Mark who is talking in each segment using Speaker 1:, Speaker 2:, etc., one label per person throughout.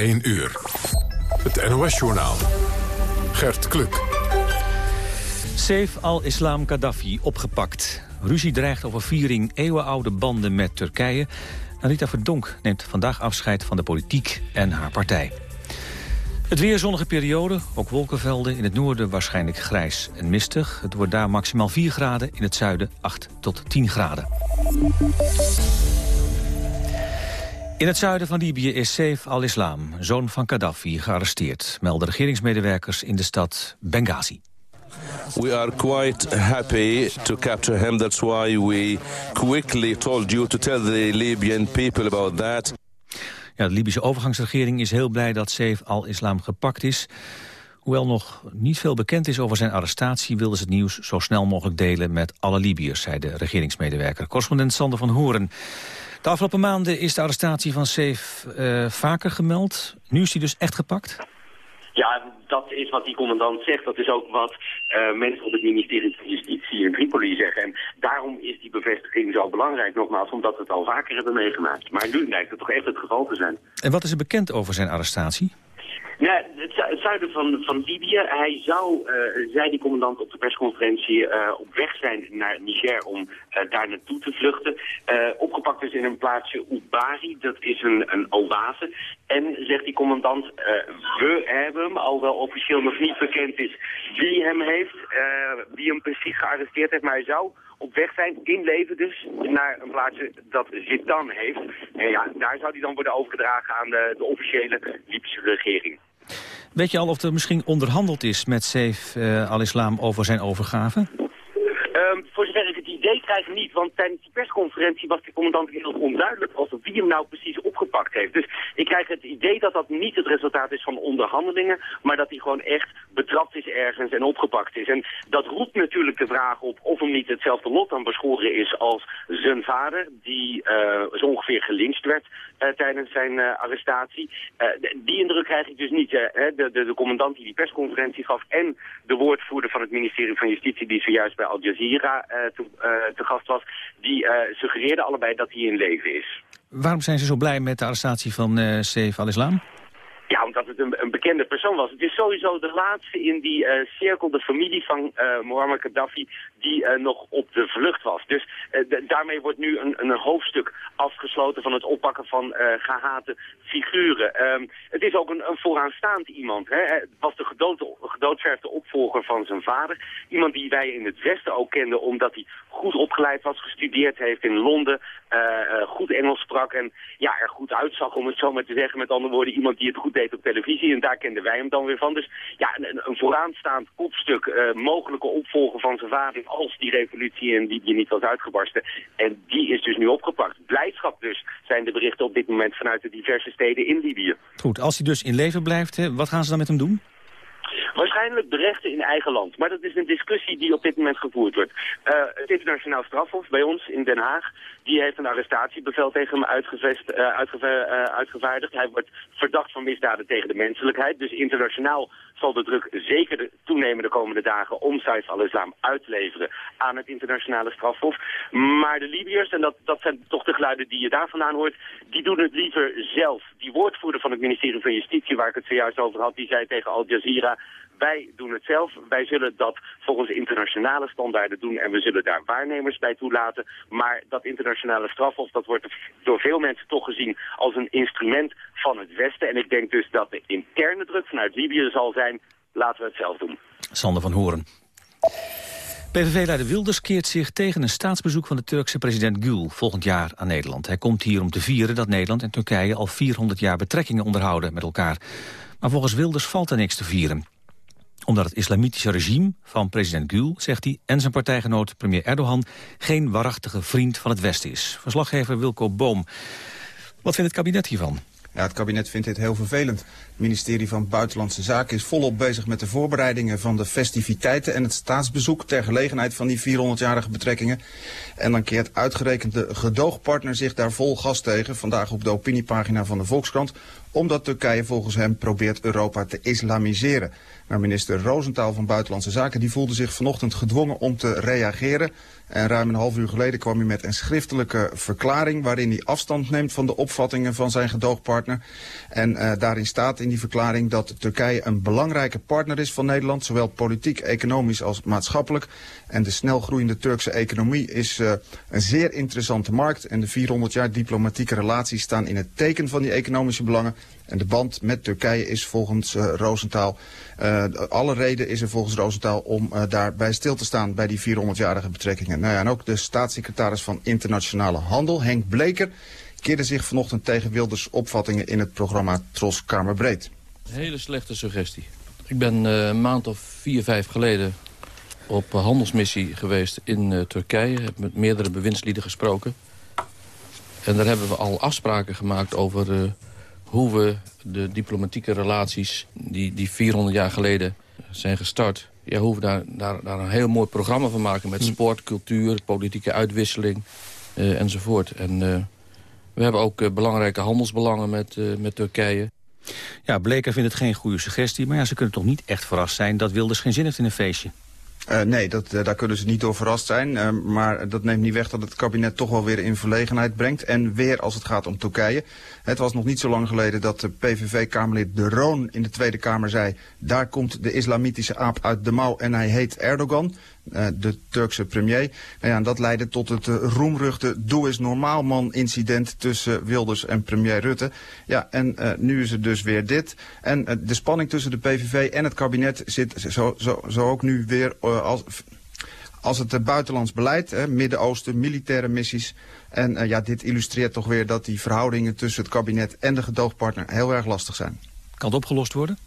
Speaker 1: 1 uur. Het NOS-journaal. Gert Kluk.
Speaker 2: Saif al-Islam Gaddafi opgepakt. Ruzie dreigt over viering eeuwenoude banden met Turkije. Rita Verdonk neemt vandaag afscheid van de politiek en haar partij. Het weer zonnige periode, ook wolkenvelden. In het noorden waarschijnlijk grijs en mistig. Het wordt daar maximaal 4 graden, in het zuiden 8 tot 10 graden. In het zuiden van Libië is Saif al-Islam, zoon van Gaddafi, gearresteerd... melden regeringsmedewerkers in de stad Benghazi.
Speaker 3: We are quite happy to capture him. That's why we quickly told you to tell the Libyan people about that.
Speaker 2: Ja, de Libische overgangsregering is heel blij dat Saif al-Islam gepakt is. Hoewel nog niet veel bekend is over zijn arrestatie... wilden ze het nieuws zo snel mogelijk delen met alle Libiërs... zei de regeringsmedewerker. Correspondent Sander van Horen. De afgelopen maanden is de arrestatie van Saif uh, vaker gemeld. Nu is hij dus echt gepakt?
Speaker 4: Ja, dat is wat die commandant zegt. Dat is ook wat uh, mensen op het ministerie van Justitie in Tripoli zeggen. En daarom is die bevestiging zo belangrijk, nogmaals, omdat we het al vaker hebben meegemaakt. Maar nu lijkt het toch echt het geval te zijn.
Speaker 2: En wat is er bekend over zijn arrestatie?
Speaker 4: Ja, het, zuiden van, van Libië. Hij zou, uh, zei die commandant op de persconferentie, uh, op weg zijn naar Niger om uh, daar naartoe te vluchten. opgepakt is in een plaatsje Ubari, dat is een, een oase. En, zegt die commandant, we hebben hem, alhoewel officieel nog niet bekend is wie hem heeft, wie hem precies gearresteerd heeft, maar hij zou op weg zijn, in leven dus, naar een plaatsje dat Zitan heeft. En ja, daar zou hij dan worden overgedragen aan de, de officiële Libische regering.
Speaker 2: Weet je al of er misschien onderhandeld is met Saif uh, al-Islam over zijn overgave?
Speaker 4: Um, voor zover ik het idee krijg niet, want tijdens die persconferentie was de commandant heel onduidelijk over wie hem nou precies heeft. Dus ik krijg het idee dat dat niet het resultaat is van onderhandelingen, maar dat hij gewoon echt betrapt is ergens en opgepakt is. En dat roept natuurlijk de vraag op of hem niet hetzelfde lot dan beschoren is als zijn vader, die uh, zo ongeveer gelincht werd uh, tijdens zijn uh, arrestatie. die indruk krijg ik dus niet. de, de, de commandant die die persconferentie gaf en de woordvoerder van het ministerie van Justitie die zojuist bij Al Jazeera te, te, gast was, die suggereerden allebei dat hij in leven is.
Speaker 2: Waarom zijn ze zo blij met de arrestatie van uh, Saif al-Islam?
Speaker 4: Ja, omdat het een, een, bekende persoon was. Het is sowieso de laatste in die uh, cirkel, de familie van uh, Muammar Gaddafi, die uh, nog op de vlucht was. Dus daarmee wordt nu een, een, hoofdstuk afgesloten van het oppakken van gehate figuren. Um, het is ook een, een vooraanstaand iemand. Hè? Het was de gedood, gedoodverfde opvolger van zijn vader. Iemand die wij in het Westen ook kenden omdat hij goed opgeleid was, gestudeerd heeft in Londen, goed Engels sprak en ja, er goed uitzag om het zo maar te zeggen. Met andere woorden, iemand die het goed deed op televisie. En daar kenden wij hem dan weer van. Dus ja, een, vooraanstaand kopstuk, uh, mogelijke opvolger van zijn vader... als die revolutie in Libië niet was uitgebarsten. En die is dus nu opgepakt. Blijdschap dus zijn de berichten op dit moment vanuit de diverse steden in Libië.
Speaker 2: Goed, als hij dus in leven blijft, hè, wat gaan ze dan met hem doen?
Speaker 4: Waarschijnlijk berechten in eigen land. Maar dat is een discussie die op dit moment gevoerd wordt. Uh, het internationaal strafhof bij ons in Den Haag... die heeft een arrestatiebevel tegen hem uitgevest, uh, uitgevaardigd. Hij wordt verdacht van misdaden tegen de menselijkheid. Dus internationaal zal de druk zeker toenemen de komende dagen... om Saif al-Islam uit te leveren aan het internationale strafhof. Maar de Libiërs, en dat, dat zijn toch de geluiden die je daar vandaan hoort... die doen het liever zelf. Die woordvoerder van het ministerie van Justitie, waar ik het zojuist over had... die zei tegen Al Jazeera wij doen het zelf. Wij zullen dat volgens internationale standaarden doen en we zullen daar waarnemers bij toelaten. Maar dat internationale strafhof, dat wordt door veel mensen toch gezien als een instrument van het Westen. En ik denk dus dat de interne druk vanuit Libië zal zijn, laten we het zelf doen.
Speaker 2: Sander van Horen. PVV-leider Wilders keert zich tegen een staatsbezoek van de Turkse president Gül volgend jaar aan Nederland. Hij komt hier om te vieren dat Nederland en Turkije al 400 jaar betrekkingen onderhouden met elkaar. Maar volgens Wilders valt er niks te vieren omdat het islamitische regime van president Gül, zegt hij... en zijn partijgenoot premier Erdogan geen waarachtige vriend van het Westen is. Verslaggever Wilco Boom. Wat vindt het kabinet hiervan?
Speaker 5: Ja, het kabinet vindt dit heel vervelend. Ministerie van Buitenlandse Zaken is volop bezig met de voorbereidingen van de festiviteiten en het staatsbezoek ter gelegenheid van die 400-jarige betrekkingen. En dan keert uitgerekend de gedoogpartner zich daar vol gas tegen, vandaag op de opiniepagina van de Volkskrant, omdat Turkije volgens hem probeert Europa te islamiseren. Maar minister Rosenthal van Buitenlandse Zaken die voelde zich vanochtend gedwongen om te reageren. En ruim een half uur geleden kwam hij met een schriftelijke verklaring waarin hij afstand neemt van de opvattingen van zijn gedoogpartner. En daarin staat in die verklaring dat Turkije een belangrijke partner is van Nederland, zowel politiek, economisch als maatschappelijk. En de snel groeiende Turkse economie is een zeer interessante markt. En de 400 jaar diplomatieke relaties staan in het teken van die economische belangen. En de band met Turkije is volgens uh, Rosenthal... Uh, alle reden is er volgens Rosenthal om daarbij stil te staan... bij die 400-jarige betrekkingen. Nou ja, en ook de staatssecretaris van Internationale Handel, Henk Bleker... keerde zich vanochtend tegen Wilders opvattingen in het programma Tros Kamerbreed.
Speaker 6: Hele slechte suggestie. Ik ben een maand of vier, vijf geleden op handelsmissie geweest in Turkije. Heb met meerdere bewindslieden gesproken. En daar hebben we al afspraken gemaakt over hoe we de diplomatieke relaties die, die 400 jaar geleden zijn gestart... Ja, hoe we daar, daar, daar een heel mooi programma van maken met hm. sport, cultuur, politieke uitwisseling uh, enzovoort. En uh, we hebben ook uh, belangrijke handelsbelangen met, met Turkije.
Speaker 2: Ja, Bleker vindt het geen goede suggestie, maar ja, ze kunnen toch niet echt verrast zijn dat Wilders geen zin heeft in een feestje.
Speaker 5: Uh, nee, dat, uh, daar kunnen ze niet door verrast zijn. Uh, maar dat neemt niet weg dat het kabinet toch wel weer in verlegenheid brengt. En weer als het gaat om Turkije. Het was nog niet zo lang geleden dat de PVV-kamerlid De Roon in de Tweede Kamer zei... daar komt de islamitische aap uit de mouw en hij heet Erdogan. Uh, de Turkse premier. Nou ja, dat leidde tot het uh, roemruchte Doe eens normaal man incident tussen Wilders en premier Rutte. Ja, en uh, nu is het dus weer dit. En de spanning tussen de PVV en het kabinet zit zo, zo, zo ook nu weer als, als het buitenlands beleid, Midden-Oosten, militaire missies. En ja, dit illustreert toch weer dat die verhoudingen tussen het kabinet en de gedoogpartner heel erg lastig zijn.
Speaker 2: Kan het opgelost worden?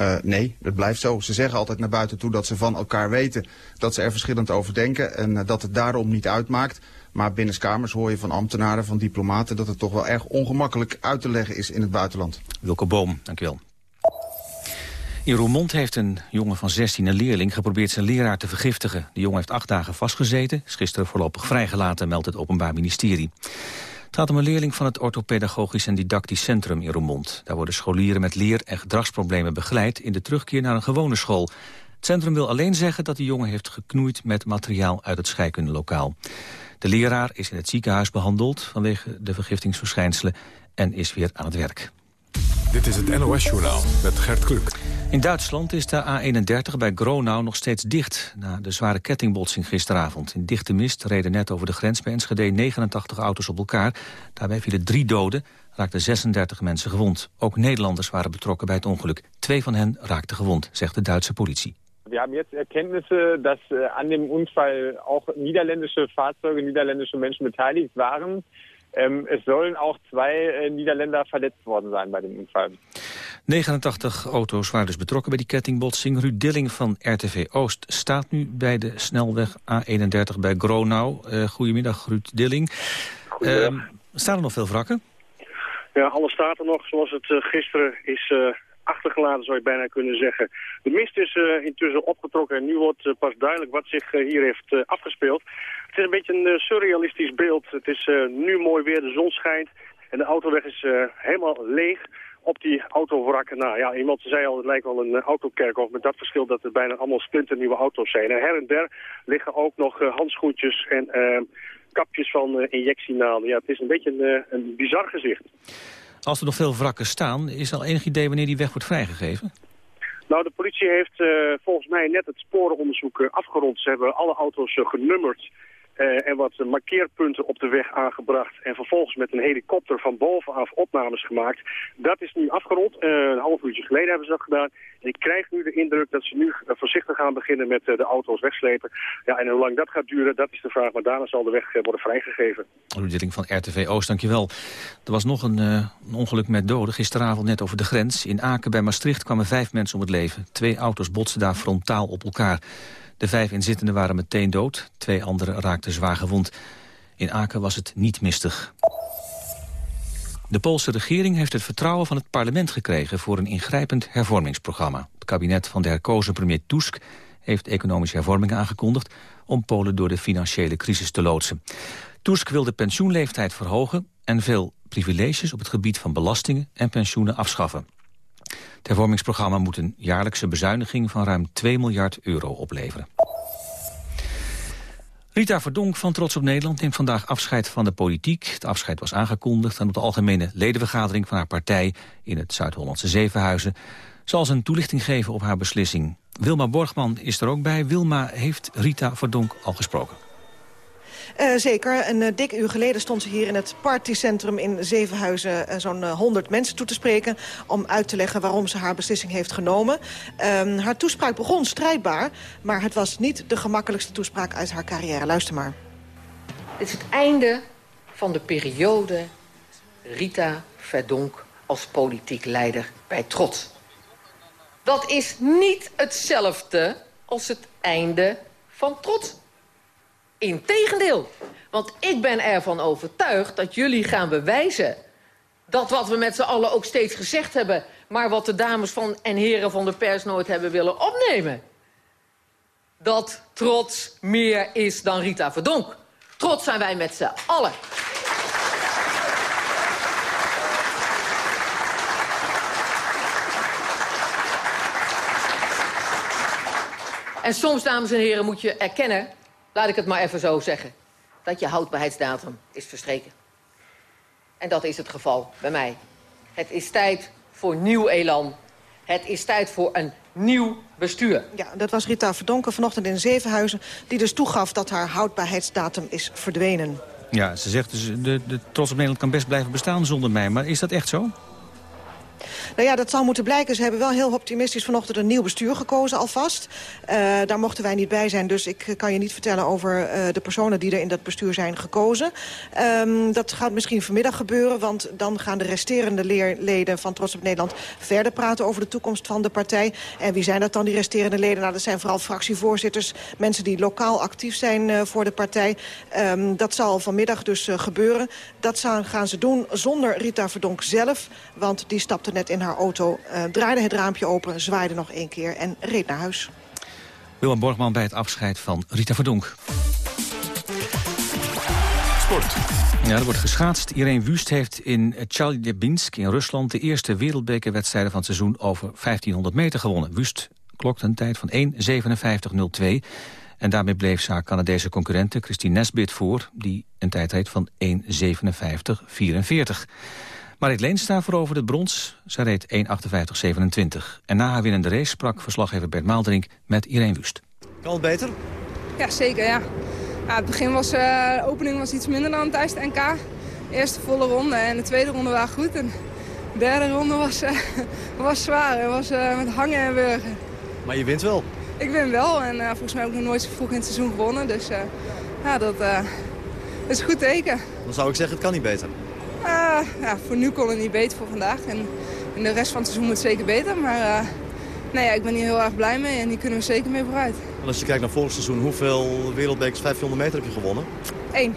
Speaker 5: Uh, nee, het blijft zo. Ze zeggen altijd naar buiten toe dat ze van elkaar weten dat ze er verschillend over denken en uh, dat het daarom niet uitmaakt. Maar binnenskamers hoor je van ambtenaren, van diplomaten dat het toch wel erg ongemakkelijk uit te leggen is in het buitenland.
Speaker 2: Wilke Boom, dankjewel. In Roermond heeft een jongen van 16, een leerling, geprobeerd zijn leraar te vergiftigen. De jongen heeft acht dagen vastgezeten, is gisteren voorlopig vrijgelaten, meldt het Openbaar Ministerie. Het gaat om een leerling van het Orthopedagogisch en Didactisch Centrum in Roermond. Daar worden scholieren met leer- en gedragsproblemen begeleid in de terugkeer naar een gewone school. Het centrum wil alleen zeggen dat de jongen heeft geknoeid met materiaal uit het scheikundelokaal. De leraar is in het ziekenhuis behandeld vanwege de vergiftingsverschijnselen en is weer aan het werk.
Speaker 1: Dit is het NOS-journaal met Gert Kluk.
Speaker 2: In Duitsland is de A31 bij Gronau nog steeds dicht... na de zware kettingbotsing gisteravond. In dichte mist reden net over de grens bij Enschede 89 auto's op elkaar. Daarbij vielen drie doden, raakten 36 mensen gewond. Ook Nederlanders waren betrokken bij het ongeluk. Twee van hen raakten gewond, zegt de Duitse politie.
Speaker 7: We hebben jetzt Erkenntnisse, dass äh, an dem Unfall auch niederländische Fahrzeuge, niederländische Menschen beteiligt waren. Ähm, es sollen auch zwei äh, Niederländer verletzt worden sein bei dem Unfall.
Speaker 2: 89 auto's waren dus betrokken bij die kettingbotsing. Ruud Dilling van RTV Oost staat nu bij de snelweg A31 bij Gronau. Uh, goedemiddag, Ruud Dilling.
Speaker 8: Goedemiddag. Uh,
Speaker 2: staan er nog veel wrakken?
Speaker 8: Ja, alles staat er nog zoals het uh, gisteren is uh, achtergelaten, zou je bijna kunnen zeggen. De mist is uh, intussen opgetrokken en nu wordt uh, pas duidelijk wat zich uh, hier heeft uh, afgespeeld. Het is een beetje een uh, surrealistisch beeld. Het is uh, nu mooi weer, de zon schijnt en de autoweg is uh, helemaal leeg op die autovrakken. Nou ja, iemand zei al, het lijkt wel een autokerkhof met dat verschil dat er bijna allemaal splinternieuwe auto's zijn. En her en der liggen ook nog uh, handschoentjes en uh, kapjes van uh, injectienaalden. Ja, het is een beetje een, een bizar gezicht.
Speaker 2: Als er nog veel wrakken staan, is er al enig idee wanneer die weg wordt vrijgegeven?
Speaker 8: Nou, de politie heeft volgens mij net het sporenonderzoek afgerond. Ze hebben alle auto's genummerd uh, en wat markeerpunten op de weg aangebracht. En vervolgens met een helikopter van bovenaf opnames gemaakt. Dat is nu afgerond. Uh, een half uurtje geleden hebben ze dat gedaan. En ik krijg nu de indruk dat ze nu uh, voorzichtig gaan beginnen met de auto's wegslepen. Ja, en hoe lang dat gaat duren, dat is de vraag. Maar daarna zal de weg worden vrijgegeven.
Speaker 2: Ruud van RTV Oost, dankjewel. Er was nog een, een ongeluk met doden. Gisteravond net over de grens. In Aken bij Maastricht kwamen vijf mensen om het leven. Twee auto's botsten daar frontaal op elkaar. De vijf inzittenden waren meteen dood. Twee anderen raakten zwaar gewond. In Aken was het niet mistig. De Poolse regering heeft het vertrouwen van het parlement gekregen... voor een ingrijpend hervormingsprogramma. Het kabinet van de herkozen premier Tusk heeft economische hervormingen aangekondigd... om Polen door de financiële crisis te loodsen. Tusk wil de pensioenleeftijd verhogen... en veel privileges op het gebied van belastingen en pensioenen afschaffen. Het hervormingsprogramma moet een jaarlijkse bezuiniging van ruim 2 miljard euro opleveren. Rita Verdonk van Trots op Nederland neemt vandaag afscheid van de politiek. Het afscheid was aangekondigd op de algemene ledenvergadering van haar partij in het Zuid-Hollandse Zevenhuizen. Zal ze een toelichting geven op haar beslissing. Wilma Borgman is er ook bij. Wilma heeft Rita Verdonk al gesproken.
Speaker 9: Uh, zeker. Een uh, dik uur geleden stond ze hier in het partycentrum in Zevenhuizen... Uh, zo'n 100 mensen toe te spreken om uit te leggen waarom ze haar beslissing heeft genomen. Ehm, haar toespraak begon strijdbaar, maar het was niet de gemakkelijkste toespraak uit haar carrière. Luister maar.
Speaker 10: Dit is het einde van de periode Rita Verdonk als politiek leider bij Trot. Dat is niet hetzelfde als het einde van Trot. Integendeel. Want ik ben ervan overtuigd dat jullie gaan bewijzen... dat wat we met z'n allen ook steeds gezegd hebben... maar wat de dames van en heren van de pers nooit hebben willen opnemen. Dat trots meer is dan Rita Verdonk. Trots zijn wij met z'n allen. En soms, dames en heren, moet je erkennen laat ik het maar even zo zeggen... dat je houdbaarheidsdatum is verstreken. En dat is het geval bij mij. Het is tijd voor nieuw elan. Het is tijd voor een nieuw bestuur.
Speaker 9: Ja, dat was Rita Verdonken vanochtend in Zevenhuizen... die dus toegaf dat haar houdbaarheidsdatum is verdwenen.
Speaker 2: Ja, ze zegt dus de, de Trots op Nederland kan best blijven bestaan zonder mij. Maar is dat echt zo?
Speaker 9: Nou ja, dat zal moeten blijken. Ze hebben wel heel optimistisch vanochtend een nieuw bestuur gekozen alvast. Uh, daar mochten wij niet bij zijn, dus ik kan je niet vertellen over uh, de personen die er in dat bestuur zijn gekozen. Um, dat gaat misschien vanmiddag gebeuren, want dan gaan de resterende leerleden van Trots op Nederland verder praten over de toekomst van de partij. En wie zijn dat dan, die resterende leden? Nou, dat zijn vooral fractievoorzitters, mensen die lokaal actief zijn voor de partij. Um, dat zal vanmiddag dus gebeuren. Dat gaan ze doen zonder Rita Verdonk zelf, want die stapte net in haar auto, uh, draaide het raampje open, zwaaide nog één keer en reed naar huis.
Speaker 2: Willem Borgman bij het afscheid van Rita Verdonk.
Speaker 1: Sport.
Speaker 2: Ja, er wordt geschaatst. Irene Wust heeft in Chelyabinsk in Rusland... de eerste wereldbekerwedstrijden van het seizoen over 1500 meter gewonnen. Wust klokte een tijd van 1.57.02... En daarmee bleef ze haar Canadese concurrente Christine Nesbit voor... die een tijd reed van 1.57.44. Marit Leenstra veroverde brons. Zij reed 1.58.27. En na haar winnende race sprak verslaggever Bert Maaldrink met Irene Wust.
Speaker 11: Kan het beter?
Speaker 12: Ja, zeker, ja. ja het begin was, uh, de opening was iets minder dan tijdens de NK. De eerste volle ronde en de tweede ronde waren goed. En de derde ronde was, uh, was zwaar. Het was uh, met hangen en wurgen.
Speaker 11: Maar je wint wel?
Speaker 12: Ik win wel en volgens mij heb ik nog nooit zo vroeg in het seizoen gewonnen. Dus ja, dat is een goed teken.
Speaker 11: Dan zou ik zeggen, het kan niet beter.
Speaker 12: Uh, ja, voor nu kon het niet beter voor vandaag. En in de rest van het seizoen moet het zeker beter. Maar uh, nee, ja, ik ben hier heel erg blij mee en die kunnen we zeker mee vooruit.
Speaker 11: En als je kijkt naar vorig seizoen, hoeveel wereldbekers 500 meter heb je gewonnen?
Speaker 12: Eén.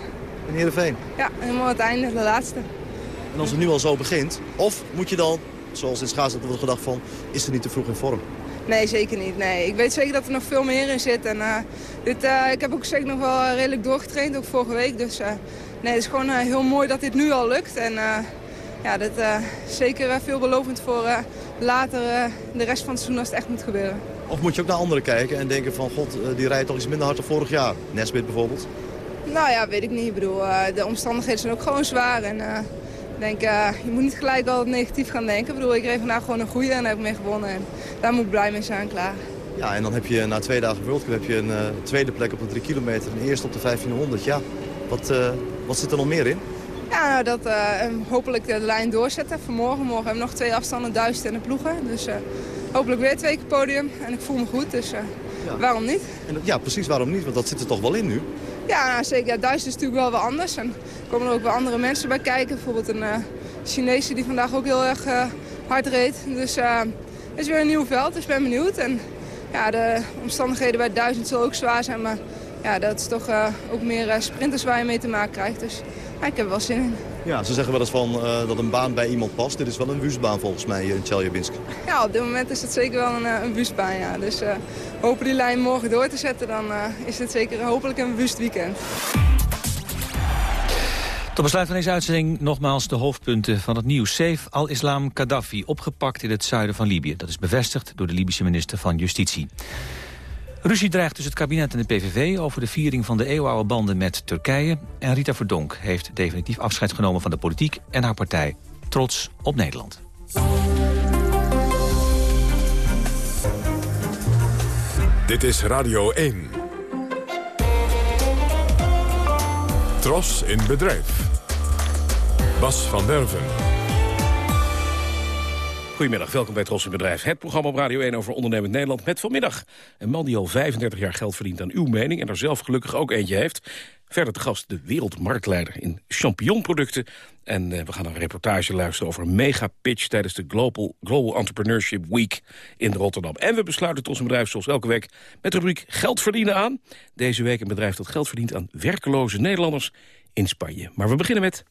Speaker 11: In Heerenveen?
Speaker 12: Ja, helemaal het einde, de laatste.
Speaker 11: En als het nu al zo begint, of moet je dan, zoals in schaatsen wordt gedacht van, is er niet te vroeg in vorm?
Speaker 12: Nee, zeker niet. Nee. Ik weet zeker dat er nog veel meer in zit. En, uh, dit, uh, ik heb ook zeker nog wel redelijk doorgetraind, ook vorige week. Dus nee, het is gewoon heel mooi dat dit nu al lukt. En ja, dat is zeker veelbelovend voor later de rest van het seizoen als het echt moet gebeuren.
Speaker 11: Of moet je ook naar anderen kijken en denken van, god, die rijdt toch iets minder hard dan vorig jaar? Nesbit bijvoorbeeld?
Speaker 12: Nou ja, weet ik niet. Ik bedoel, de omstandigheden zijn ook gewoon zwaar. En, ik denk, je moet niet gelijk altijd negatief gaan denken. Ik bedoel, ik reed vandaag gewoon een goede en daar heb ik mee gewonnen. En daar moet ik blij mee zijn, klaar.
Speaker 11: Ja, en dan heb je na twee dagen World Cup heb je een uh, tweede plek op de 3 kilometer en eerst op de 1500. Ja, wat, uh, wat zit er nog meer in?
Speaker 12: Ja, nou, dat hopelijk de lijn doorzetten. Vanmorgen morgen hebben we nog twee afstanden, duizend en de ploegen. Dus hopelijk weer twee keer podium. En ik voel me goed, dus ja. waarom niet?
Speaker 11: En, ja, precies, waarom niet? Want dat zit er toch wel in nu?
Speaker 12: Ja, nou, zeker. Ja, duizend is natuurlijk wel wat anders. En er komen er ook wel andere mensen bij kijken. Bijvoorbeeld een Chinese die vandaag ook heel erg hard reed. Dus het is weer een nieuw veld, dus ik ben benieuwd. En ja, de omstandigheden bij duizend zullen ook zwaar zijn. Maar ja, dat is toch ook meer sprinters waar je mee te maken krijgt. Dus ja, ik heb er wel zin in.
Speaker 11: Ja, ze zeggen wel eens van, uh, dat een baan bij iemand past. Dit is wel een wustbaan volgens mij hier in Tjeljabinsk.
Speaker 12: Ja, op dit moment is het zeker wel een, een wustbaan, ja. Dus uh, hopen die lijn morgen door te zetten, dan uh, is het zeker hopelijk een wust weekend.
Speaker 2: Tot besluit van deze uitzending nogmaals de hoofdpunten van het nieuws. Saif al-Islam Gaddafi, opgepakt in het zuiden van Libië. Dat is bevestigd door de Libische minister van Justitie. Ruzie dreigt tussen het kabinet en de PVV over de viering van de eeuwenoude banden met Turkije. En Rita Verdonk heeft definitief afscheid genomen van de politiek en haar partij. Trots op Nederland.
Speaker 1: Dit is Radio 1. Tros in bedrijf. Bas van Derven.
Speaker 13: Goedemiddag, welkom bij in Bedrijf. Het programma op Radio 1 over ondernemend Nederland met vanmiddag. Een man die al 35 jaar geld verdient aan uw mening... en er zelf gelukkig ook eentje heeft. Verder te gast de wereldmarktleider in champignonproducten. En uh, we gaan een reportage luisteren over een mega-pitch... tijdens de Global, Global Entrepreneurship Week in Rotterdam. En we besluiten Tros Bedrijf zoals elke week met de rubriek Geld verdienen aan. Deze week een bedrijf dat geld verdient aan werkeloze Nederlanders in Spanje. Maar we beginnen met...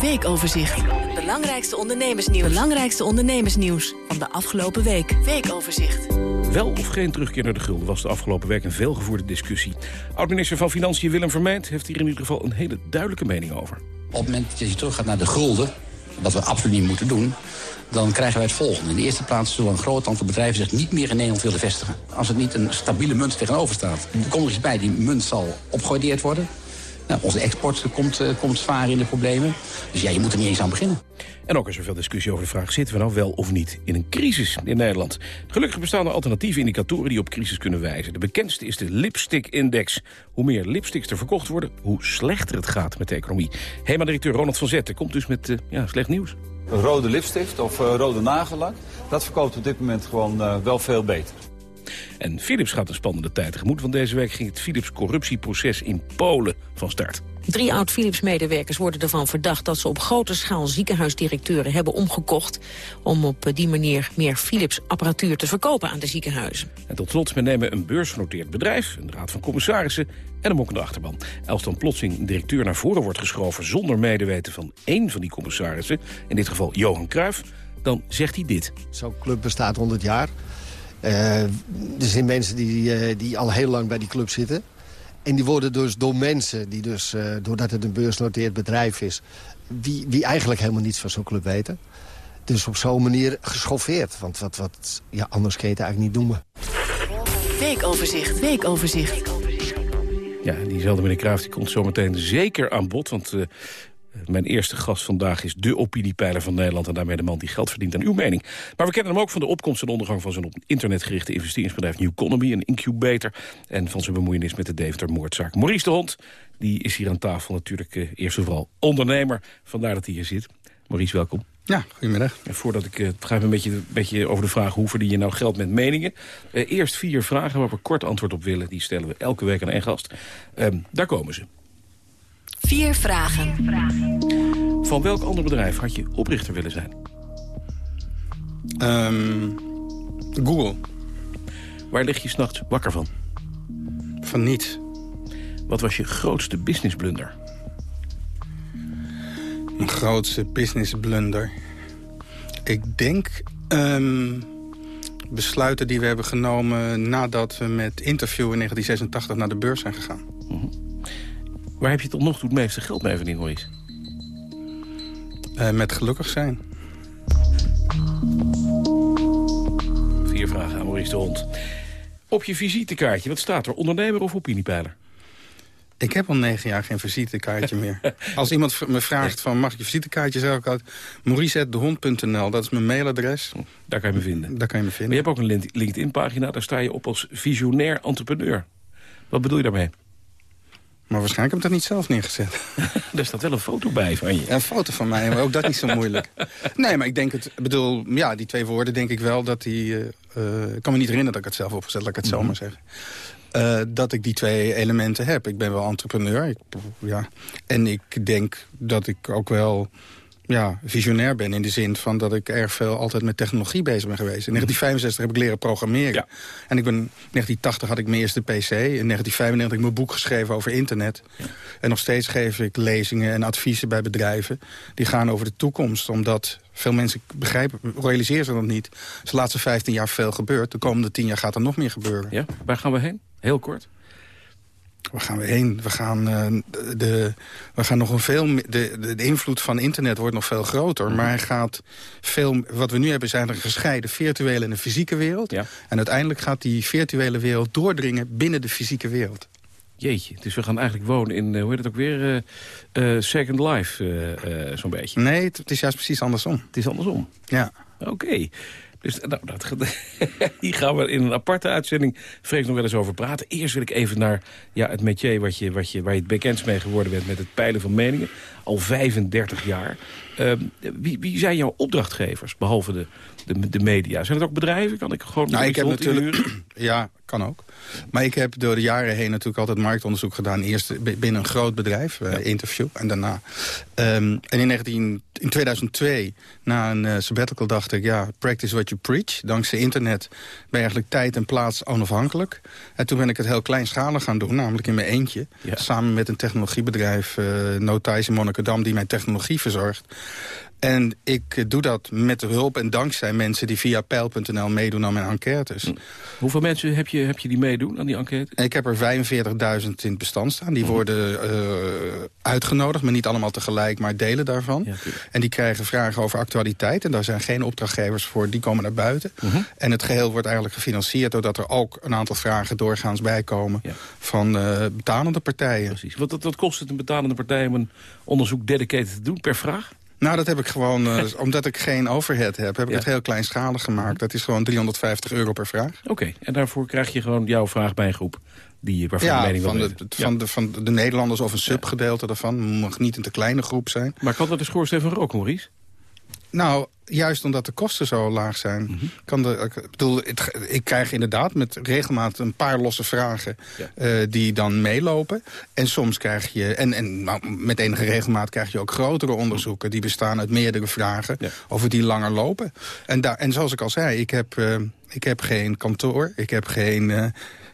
Speaker 14: Weekoverzicht. Het belangrijkste ondernemersnieuws. Belangrijkste ondernemersnieuws van de afgelopen week. Weekoverzicht.
Speaker 13: Wel of geen terugkeer naar de gulden was de afgelopen week een veelgevoerde discussie. Oud-minister van Financiën Willem Vermeend heeft hier in ieder geval een hele duidelijke mening over.
Speaker 15: Op het moment dat je terug gaat naar de gulden, wat we absoluut niet moeten doen dan krijgen wij het volgende. In de eerste plaats zullen een groot aantal bedrijven zich niet meer in Nederland willen vestigen. Als er niet een stabiele munt tegenover staat. Er komt er iets bij, die munt zal opgewaardeerd worden. Nou, onze export komt, uh, komt zwaar in de problemen. Dus ja, je moet er niet eens aan beginnen.
Speaker 13: En ook is er veel discussie over de vraag... zitten we nou wel of niet in een crisis in Nederland? Gelukkig bestaan er alternatieve indicatoren die op crisis kunnen wijzen. De bekendste is de Lipstick-index. Hoe meer lipsticks er verkocht worden, hoe slechter het gaat met de economie. HEMA-directeur Ronald van Zetten komt dus met uh, ja, slecht nieuws.
Speaker 16: Rode lipstift of uh, rode nagellak, dat verkoopt op dit moment gewoon wel veel beter.
Speaker 13: En Philips gaat een spannende tijd tegemoet, want deze week ging het Philips corruptieproces in Polen van start.
Speaker 14: Drie oud-Philips-medewerkers worden ervan verdacht dat ze op grote schaal ziekenhuisdirecteuren hebben omgekocht om op die manier meer Philips-apparatuur te verkopen aan de ziekenhuizen.
Speaker 13: En tot slot, we nemen een beursgenoteerd bedrijf, een raad van commissarissen en een mokkende achterban. Als dan plotseling een directeur naar voren wordt geschoven zonder medeweten van één van die commissarissen, in dit geval Johan Cruijff, dan zegt hij dit.
Speaker 17: Zo'n club bestaat 100 jaar. Uh, er zijn mensen die, uh, die al heel lang bij die club zitten. En die worden dus door mensen, die dus, uh, doordat het een beursnoteerd bedrijf is... die, die eigenlijk helemaal niets van zo'n club weten. Dus op zo'n manier geschoffeerd. Want wat, wat, ja, anders kun je het eigenlijk niet noemen.
Speaker 14: Weekoverzicht, weekoverzicht.
Speaker 13: Ja, diezelfde meneer Kraaf die komt zometeen zeker aan bod. Want mijn eerste gast vandaag is de opiniepeiler van Nederland... en daarmee de man die geld verdient aan uw mening. Maar we kennen hem ook van de opkomst en ondergang van zijn op internet gerichte investeringsbedrijf New Economy, een incubator... en van zijn bemoeienis met de Deventer-moordzaak. Maurice de Hond die is hier aan tafel natuurlijk uh, eerst en vooral ondernemer. Vandaar dat hij hier zit. Maurice, welkom.
Speaker 18: Ja, goedemiddag.
Speaker 13: En voordat ik, uh, het gaat een beetje, een beetje over de vraag... hoe verdien je nou geld met meningen? Uh, eerst vier vragen waar we kort antwoord op willen. Die stellen we elke week aan één gast. Um, daar komen ze.
Speaker 14: Vier vragen.
Speaker 13: Van welk ander bedrijf had je oprichter willen zijn?
Speaker 18: Um, Google.
Speaker 13: Waar lig je s'nachts wakker van?
Speaker 18: Van niets.
Speaker 13: Wat was je grootste businessblunder?
Speaker 18: Mijn grootste businessblunder? Ik denk um, besluiten die we hebben genomen... nadat we met interview in 1986 naar de beurs zijn gegaan.
Speaker 13: Uh -huh. Waar heb je tot nog toe het meeste geld mee verdiend, Maurice?
Speaker 18: Uh, met gelukkig zijn.
Speaker 13: Vier vragen aan Maurice de Hond. Op je visitekaartje, wat staat er? Ondernemer of opiniepeiler?
Speaker 18: Ik heb al negen jaar geen visitekaartje meer. Als iemand me vraagt van mag ik je visitekaartje, zeg ik altijd maurice.dehond.nl. Dat is mijn mailadres.
Speaker 13: Daar kan je me vinden.
Speaker 18: Daar kan je me vinden.
Speaker 13: Maar je hebt ook een LinkedIn-pagina, daar sta je op als visionair entrepreneur. Wat bedoel je daarmee?
Speaker 18: Maar waarschijnlijk heb ik dat niet zelf neergezet.
Speaker 13: er staat wel een foto bij van je.
Speaker 18: Een foto van mij, maar ook dat niet zo moeilijk. Nee, maar ik denk het, bedoel, ja, die twee woorden denk ik wel dat die... Uh, uh, ik kan me niet herinneren dat ik het zelf opgezet, laat ik het mm -hmm. zo maar zeggen. Uh, dat ik die twee elementen heb. Ik ben wel entrepreneur. Ik, ja, en ik denk dat ik ook wel ja, visionair ben in de zin van dat ik erg veel altijd met technologie bezig ben geweest. In 1965 heb ik leren programmeren. Ja. En ik ben, in 1980 had ik mijn eerste PC. In 1995 heb ik mijn boek geschreven over internet. Ja. En nog steeds geef ik lezingen en adviezen bij bedrijven. Die gaan over de toekomst. Omdat veel mensen begrijpen, realiseren ze dat niet. Dus de laatste 15 jaar veel gebeurd. De komende 10 jaar gaat er nog meer gebeuren.
Speaker 13: Ja, waar gaan we heen? Heel kort.
Speaker 18: Waar gaan we heen? We gaan, uh, de, we gaan nog een veel... De, de, de, invloed van internet wordt nog veel groter. Mhm. Maar hij gaat veel... Wat we nu hebben zijn een gescheiden virtuele en de fysieke wereld. Ja. En uiteindelijk gaat die virtuele wereld doordringen binnen de fysieke wereld.
Speaker 13: Jeetje, dus we gaan eigenlijk wonen in, uh, hoe heet het ook weer, uh, Second Life, zo'n beetje.
Speaker 18: Nee, het, het, is juist precies andersom.
Speaker 13: Het is andersom?
Speaker 18: Ja.
Speaker 13: Oké. Dus nou, dat, hier gaan we in een aparte uitzending vrees nog wel eens over praten. Eerst wil ik even naar ja, het métier wat je, wat je, waar je het bekend mee geworden bent... met het peilen van meningen, al 35 jaar. Uh, wie, wie zijn jouw opdrachtgevers, behalve de, de, de media? Zijn het ook bedrijven? Kan ik gewoon
Speaker 18: nou, ik heb natuurlijk, Ja, kan ook. Maar ik heb door de jaren heen natuurlijk altijd marktonderzoek gedaan. Eerst binnen een groot bedrijf, uh, interview, en daarna. Um, en in, 19, in 2002, na een uh, sabbatical, dacht ik... ja, practice what you preach. Dankzij internet ben je eigenlijk tijd en plaats onafhankelijk. En toen ben ik het heel kleinschalig gaan doen, namelijk in mijn eentje. Samen met een technologiebedrijf, uh, Notice in Monnikendam... die mijn technologie verzorgt. En ik doe dat met de hulp en dankzij mensen die via peil.nl meedoen aan mijn enquêtes. Hm.
Speaker 13: Hoeveel mensen heb je, heb je die meedoen aan die enquête?
Speaker 18: Ik heb er 45.000 in het bestand staan. Die hm. worden uh, uitgenodigd, maar niet allemaal tegelijk, maar delen daarvan. en die krijgen vragen over actualiteit. En daar zijn geen opdrachtgevers voor, die komen naar buiten. Hm. En het geheel wordt eigenlijk gefinancierd... doordat er ook een aantal vragen doorgaans bijkomen van uh, betalende partijen.
Speaker 13: Precies. Wat kost het een betalende partij om een onderzoek dedicated te doen per vraag?
Speaker 18: Nou, dat heb ik gewoon, uh, omdat ik geen overhead heb, heb ik het heel kleinschalig gemaakt. Dat is gewoon 350 euro per vraag.
Speaker 13: Oké, en daarvoor krijg je gewoon jouw vraag bij een groep? Die, waarvan
Speaker 18: ja,
Speaker 13: de mening
Speaker 18: van, de, van, de, van de Nederlanders of een subgedeelte daarvan. mag niet een te kleine groep zijn.
Speaker 13: Maar kan dat de schoorsteen van rook, Maurice?
Speaker 18: Nou, juist omdat de kosten zo laag zijn. Mhm. kan de, ik, bedoel, ik krijg inderdaad met regelmaat een paar losse vragen... Uh, die dan meelopen. En soms krijg je, en, en nou, met enige regelmaat krijg je ook grotere onderzoeken... die bestaan uit meerdere vragen, over die langer lopen. En, daar, en zoals ik al zei, ik heb, uh, ik heb geen kantoor, ik heb geen... Uh,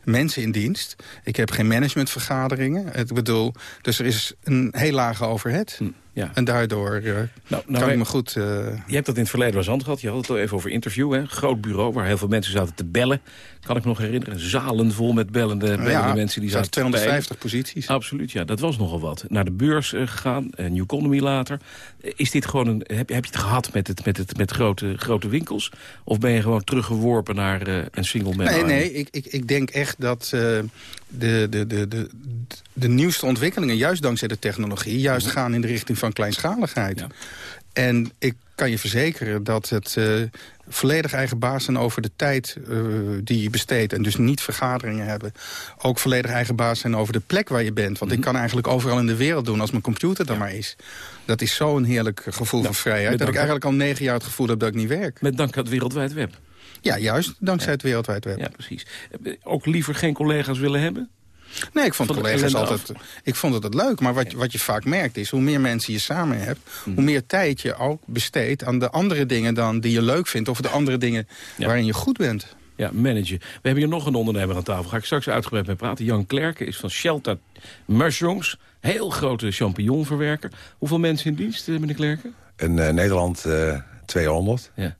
Speaker 18: mensen in dienst. Ik heb geen managementvergaderingen. Ik bedoel, dus er is een heel lage overhead. Hm. Ja. En daardoor uh, nou, nou kan ik me goed... Uh...
Speaker 13: Je hebt dat in het verleden wel eens hand gehad. Je had het al even over interview. Hè? Groot bureau waar heel veel mensen zaten te bellen. Kan ik me nog herinneren. Zalen vol met bellende, bellende ja, mensen. die zaten
Speaker 18: 250 posities.
Speaker 13: Absoluut, ja. Dat was nogal wat. Naar de beurs uh, gegaan. New Economy later. Is dit gewoon een... Heb, heb je het gehad met, het, met, het, met grote, grote winkels? Of ben je gewoon teruggeworpen naar een single man?
Speaker 18: Nee, nee. Ik, ik, ik denk echt dat de, de, de, de, de nieuwste ontwikkelingen... juist dankzij de technologie... juist mhm. gaan in de richting van kleinschaligheid. En ik kan je verzekeren dat het uh, volledig eigen baas zijn over de tijd uh, die je besteedt. En dus niet vergaderingen hebben. Ook volledig eigen baas zijn over de plek waar je bent. Want ik mhm. kan eigenlijk overal in de wereld doen als mijn computer er maar is. Dat is zo'n heerlijk gevoel van vrijheid. Dat ik eigenlijk al negen jaar het gevoel heb dat ik niet werk.
Speaker 13: Met dank aan het wereldwijd web.
Speaker 18: Ja, juist. Dankzij het wereldwijd web.
Speaker 13: Ja, precies. Ook liever geen collega's willen hebben?
Speaker 18: Nee, ik vond collega's altijd. Ik vond het leuk. Maar wat, wat je vaak merkt is, hoe meer mensen je samen hebt, hoe mhm. meer tijd je ook besteedt aan de andere dingen dan die je leuk vindt. Of de andere dingen waarin je goed bent.
Speaker 13: Ja, managen. We hebben hier nog een ondernemer aan tafel. Ga ik straks uitgebreid mee praten. Jan Klerken is van Shelter Mushrooms. Heel grote champignonverwerker. Hoeveel mensen in dienst, eh, meneer Klerken?
Speaker 19: In uh, Nederland uh, eh, 200. Ja.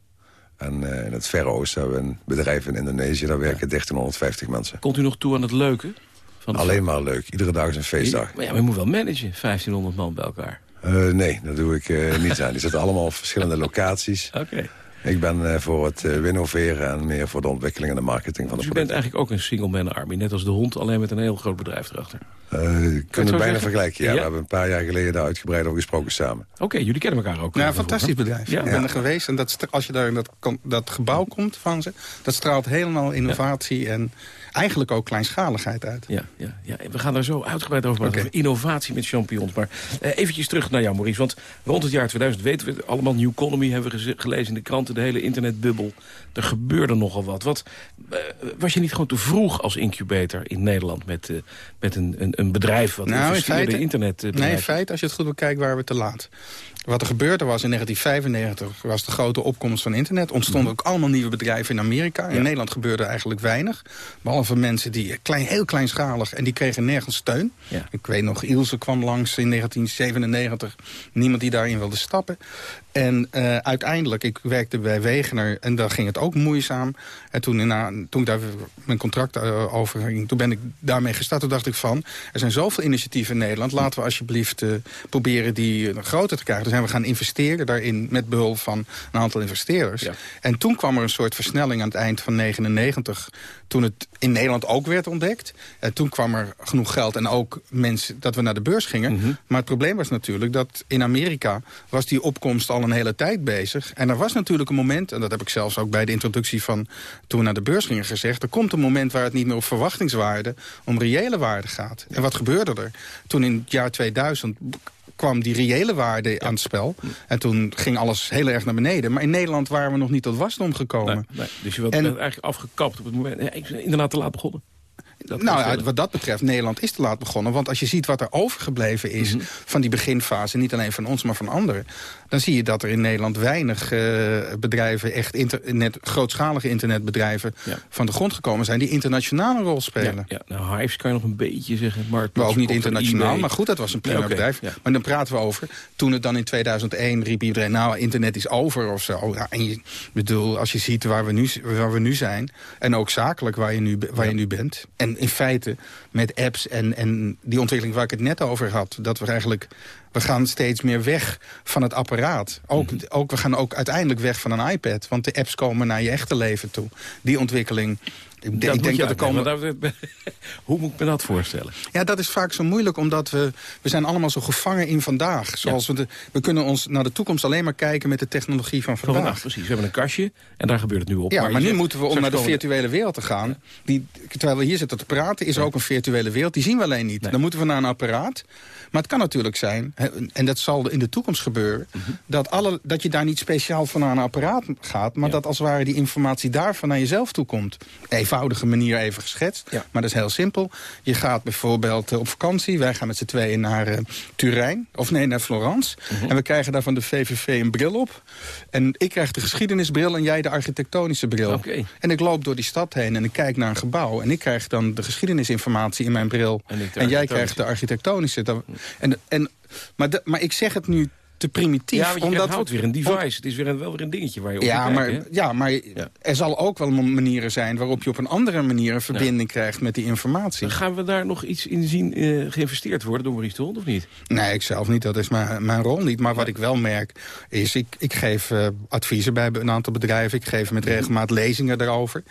Speaker 19: En uh, in het Verre Oosten hebben we een bedrijf in Indonesië. Daar werken ja. 1350 mensen.
Speaker 13: Komt u nog toe aan het leuke?
Speaker 19: Alleen maar leuk. Iedere dag is een feestdag.
Speaker 13: Maar ja, maar je moet wel managen, 1500 man bij elkaar.
Speaker 19: Uh, nee, dat doe ik uh, niet aan. Die zitten allemaal op verschillende locaties. Oké. Ik ben uh, voor het winnoveren en meer voor de ontwikkeling en de marketing van
Speaker 13: dus
Speaker 19: de
Speaker 13: producten. u bent eigenlijk ook een single man army, net als de hond, alleen met een heel groot bedrijf erachter.
Speaker 19: Uh, kunnen we bijna zeggen? vergelijken, ja. We hebben een paar jaar geleden daar uitgebreid over gesproken samen.
Speaker 13: Oké, jullie kennen elkaar ook.
Speaker 18: Ja, een fantastisch bedrijf. Ja. Ik ben er geweest en dat, als je daar in dat, dat gebouw komt van ze, dat straalt helemaal innovatie en eigenlijk ook kleinschaligheid uit.
Speaker 13: Ja, ja, ja. we gaan daar zo uitgebreid over praten. Innovatie met champignons. Maar uh, eventjes terug naar jou, Maurice. Want rond het jaar 2000 weten we allemaal... New Economy hebben we gelezen in de kranten. De hele internetbubbel. Er gebeurde nogal wat. wat uh, was je niet gewoon te vroeg als incubator in Nederland... met, uh, met een, een, een bedrijf wat
Speaker 18: Nou, in feite,
Speaker 13: internet
Speaker 18: nee, in feite, als je het goed bekijkt, waren we te laat. Wat er gebeurde was in 1995, was de grote opkomst van internet. Ontstonden
Speaker 13: Mhm.
Speaker 18: ook allemaal nieuwe bedrijven in Amerika. In Nederland gebeurde eigenlijk weinig. Behalve mensen die klein, heel kleinschalig en die kregen nergens steun. Ik weet nog, Ilse kwam langs in 1997. Niemand die daarin wilde stappen. En uh, uiteindelijk, ik werkte bij Wegener en daar ging het ook moeizaam. En toen, na, toen ik daar mijn contract uh, over ging, toen ben ik daarmee gestart. Toen dacht ik van, er zijn zoveel initiatieven in Nederland. Laten we alsjeblieft proberen die groter te krijgen. Zijn we gaan investeren daarin met behulp van een aantal investeerders. Ja. En toen kwam er een soort versnelling aan het eind van 99 toen het in Nederland ook werd ontdekt. En toen kwam er genoeg geld en ook mensen dat we naar de beurs gingen. Mm -hmm. Maar het probleem was natuurlijk dat in Amerika was die opkomst al een hele tijd bezig. En er was natuurlijk een moment, en dat heb ik zelfs ook bij de introductie van toen we naar de beurs gingen gezegd. Er komt een moment waar het niet meer op verwachtingswaarde, om reële waarde gaat. En wat gebeurde er? Toen in het jaar 2000 kwam die reële waarde ja. aan het spel. En toen ging alles heel erg naar beneden. Maar in Nederland waren we nog niet tot wasdom gekomen.
Speaker 13: Nee, nee. Dus je en, eigenlijk afgekapt op het moment. Ja, ik ben inderdaad te laat begonnen.
Speaker 18: Dat nou, wat dat betreft, Nederland is te laat begonnen. Want als je ziet wat er overgebleven is mm -hmm. van die beginfase... niet alleen van ons, maar van anderen... dan zie je dat er in Nederland weinig uh, bedrijven... echt internet, grootschalige internetbedrijven ja. van de grond gekomen zijn... die internationale rol spelen.
Speaker 13: Ja, ja. nou, Hives kan je nog een beetje zeggen. Maar,
Speaker 18: maar ook niet internationaal, maar goed, dat was een prima okay, bedrijf. Maar dan praten we over... toen het dan in 2001 riep iedereen... nou, internet is over of zo. En je bedoel, als je ziet waar we nu, waar we nu zijn... en ook zakelijk waar je nu, waar je nu bent... En in feite met apps en, en die ontwikkeling waar ik het net over had... dat we eigenlijk... We gaan steeds meer weg van het apparaat. Ook, mm -hmm. ook, we gaan ook uiteindelijk weg van een iPad. Want de apps komen naar je echte leven toe. Die ontwikkeling...
Speaker 13: Ik, dat ik denk dat er komen... Hoe moet ik me dat voorstellen?
Speaker 18: Ja, dat is vaak zo moeilijk, omdat we, we zijn allemaal zo gevangen in vandaag. Zoals ja. we, de, we kunnen ons naar de toekomst alleen maar kijken met de technologie van vandaag.
Speaker 13: vandaag. Precies, we hebben een kastje en daar gebeurt het nu op.
Speaker 18: Ja, maar, maar nu zegt, moeten we om naar de virtuele wereld te gaan. Ja. Die, terwijl we hier zitten te praten, is er ook een virtuele wereld. Die zien we alleen niet. Nee. Dan moeten we naar een apparaat. Maar het kan natuurlijk zijn, en dat zal in de toekomst gebeuren... Mm -hmm. dat, alle, dat je daar niet speciaal van naar een apparaat gaat... maar ja. dat als het ware die informatie daarvan naar jezelf toe komt. Eenvoudige manier even geschetst, ja. maar dat is heel simpel. Je gaat bijvoorbeeld uh, op vakantie. Wij gaan met z'n tweeën naar uh, Turijn, of nee, naar Florence. Mm -hmm. En we krijgen daar van de VVV een bril op. En ik krijg de geschiedenisbril en jij de architectonische bril.
Speaker 13: Okay.
Speaker 18: En ik loop door die stad heen en ik kijk naar een gebouw... en ik krijg dan de geschiedenisinformatie in mijn bril. En, en jij krijgt de architectonische... En, en, maar, de, maar ik zeg het nu te primitief.
Speaker 13: Ja, want omdat houdt weer een device. Om, het is weer een, wel weer een dingetje waar je op
Speaker 18: ja,
Speaker 13: kijkt,
Speaker 18: maar, Ja, maar ja. er zal ook wel manieren zijn... waarop je op een andere manier een verbinding ja. krijgt met die informatie.
Speaker 13: Gaan we daar nog iets in zien uh, geïnvesteerd worden door Maurice de Hond of niet?
Speaker 18: Nee, ik zelf niet. Dat is mijn, mijn rol niet. Maar wat ik wel merk is... ik, ik geef uh, adviezen bij een aantal bedrijven. Ik geef met regelmaat lezingen daarover.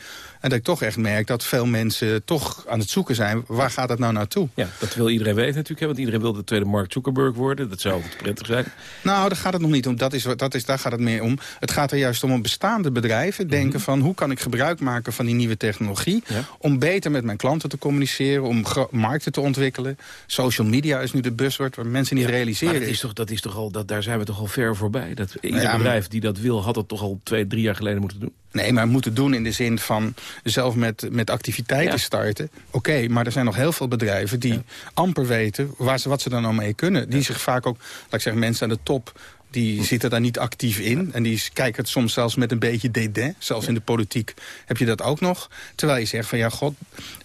Speaker 18: En dat ik toch echt merk dat veel mensen toch aan het zoeken zijn... waar gaat het nou naartoe?
Speaker 13: Ja, dat wil iedereen weten natuurlijk. Hè? Want iedereen wil de tweede Mark Zuckerberg worden. Dat zou prettig zijn.
Speaker 18: Nou, daar gaat het nog niet om. Dat is, dat is, daar gaat het meer om. Het gaat er juist om om bestaande bedrijven denken mm -hmm. van... hoe kan ik gebruik maken van die nieuwe technologie... Ja. om beter met mijn klanten te communiceren... om markten te ontwikkelen. Social media is nu de buzzword waar mensen niet ja, realiseren.
Speaker 13: Maar dat is toch, dat is toch al, dat, daar zijn we toch al ver voorbij. Dat ieder ja, bedrijf die dat wil, had dat toch al twee, drie jaar geleden moeten doen?
Speaker 18: Nee, maar moeten doen in de zin van zelf met, met activiteiten ja. starten. Oké, okay, maar er zijn nog heel veel bedrijven die ja. amper weten waar ze, wat ze dan nou mee kunnen. Die ja. zich vaak ook, laat ik zeggen, mensen aan de top die zitten daar niet actief in. En die kijken het soms zelfs met een beetje dédain. Zelfs in de politiek heb je dat ook nog. Terwijl je zegt van ja, god,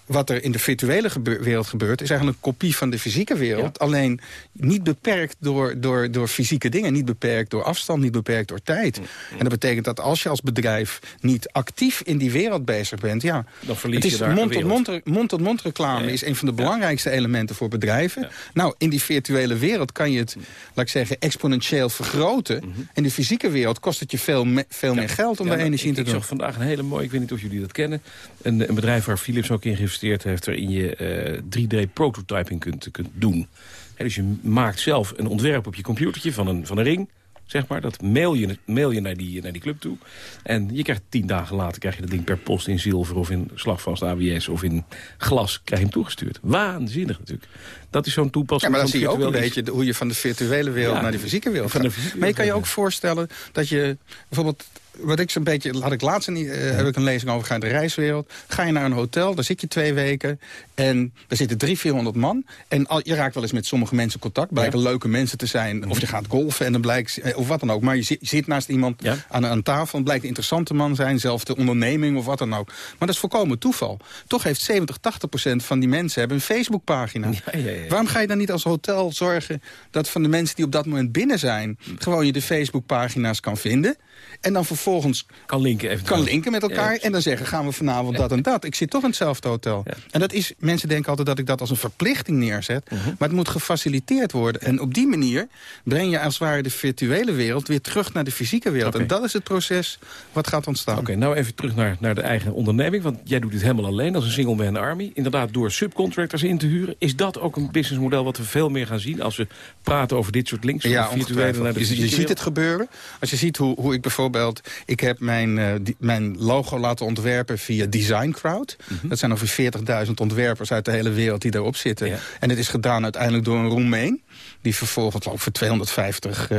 Speaker 18: wat er in de virtuele gebe wereld gebeurt... is eigenlijk een kopie van de fysieke wereld. Ja. Alleen niet beperkt door, door, door fysieke dingen. Niet beperkt door afstand, niet beperkt door tijd. Mm, mm. En dat betekent dat als je als bedrijf niet actief in die wereld bezig bent... ja,
Speaker 13: Dan verlies
Speaker 18: het is
Speaker 13: je daar
Speaker 18: mond-tot-mond mond tot mond reclame ja. is een van de belangrijkste elementen voor bedrijven. Nou, in die virtuele wereld kan je het, laat ik zeggen, exponentieel vergroten.
Speaker 13: Mhm.
Speaker 18: In de fysieke wereld kost het je veel, me veel meer geld om daar energie in te
Speaker 13: ik
Speaker 18: doen.
Speaker 13: Ik zag vandaag een hele mooie, ik weet niet of jullie dat kennen... een, een bedrijf waar Philips ook in geïnvesteerd heeft... waarin je uh, 3D-prototyping kunt, kunt doen. He, dus je maakt zelf een ontwerp op je computertje van een, van een ring zeg maar. Dat mail je, mail je naar, die, naar die club toe. En je krijgt tien dagen later krijg je dat ding per post in zilver... of in slagvast ABS of in glas krijg je hem toegestuurd. Waanzinnig natuurlijk. Dat is zo'n toepassing.
Speaker 18: Ja, maar dan zie je ook een beetje hoe je van de virtuele wereld ja, naar de fysieke wereld gaat.
Speaker 13: Fysieke
Speaker 18: maar je kan je ook voorstellen dat je bijvoorbeeld wat ik zo'n beetje, had ik laatst niet, uh, heb ik een lezing over de reiswereld. Ga je naar een hotel, daar zit je twee weken en daar zitten drie, vierhonderd man. En al, je raakt wel eens met sommige mensen contact, blijken leuke mensen te zijn. Of je gaat golfen en dan blijkt, of wat dan ook. Maar je zit, je zit naast iemand aan, aan tafel en blijkt een interessante man zijn, zelfde onderneming of wat dan ook. Maar dat is volkomen toeval. Toch heeft 70, 80 procent van die mensen hebben een Facebookpagina. Ja, Waarom ga je dan niet als hotel zorgen dat van de mensen die op dat moment binnen zijn, gewoon je de Facebookpagina's kan vinden? En dan vervolgens
Speaker 13: kan linken,
Speaker 18: kan linken met elkaar. en dan zeggen, gaan we vanavond dat en dat. Ik zit toch in hetzelfde hotel. En dat is, mensen denken altijd dat ik dat als een verplichting neerzet. Mhm. Maar het moet gefaciliteerd worden. En op die manier breng je als het ware de virtuele wereld... weer terug naar de fysieke wereld. En dat is het proces wat gaat ontstaan.
Speaker 13: Oké, nou even terug naar, naar de eigen onderneming. Want jij doet dit helemaal alleen als een single man army. Inderdaad, door subcontractors in te huren. Is dat ook een businessmodel wat we veel meer gaan zien... als we praten over dit soort links?
Speaker 18: Ja, virtuele naar de je, je ziet het gebeuren. Als je ziet hoe, hoe ik bijvoorbeeld... Ik heb mijn, uh, mijn logo laten ontwerpen via Design Crowd. Mhm. Dat zijn ongeveer 40.000 ontwerpers uit de hele wereld die daarop zitten. En het is gedaan uiteindelijk door een Roemeen. Die vervolgens ook voor 250 uh,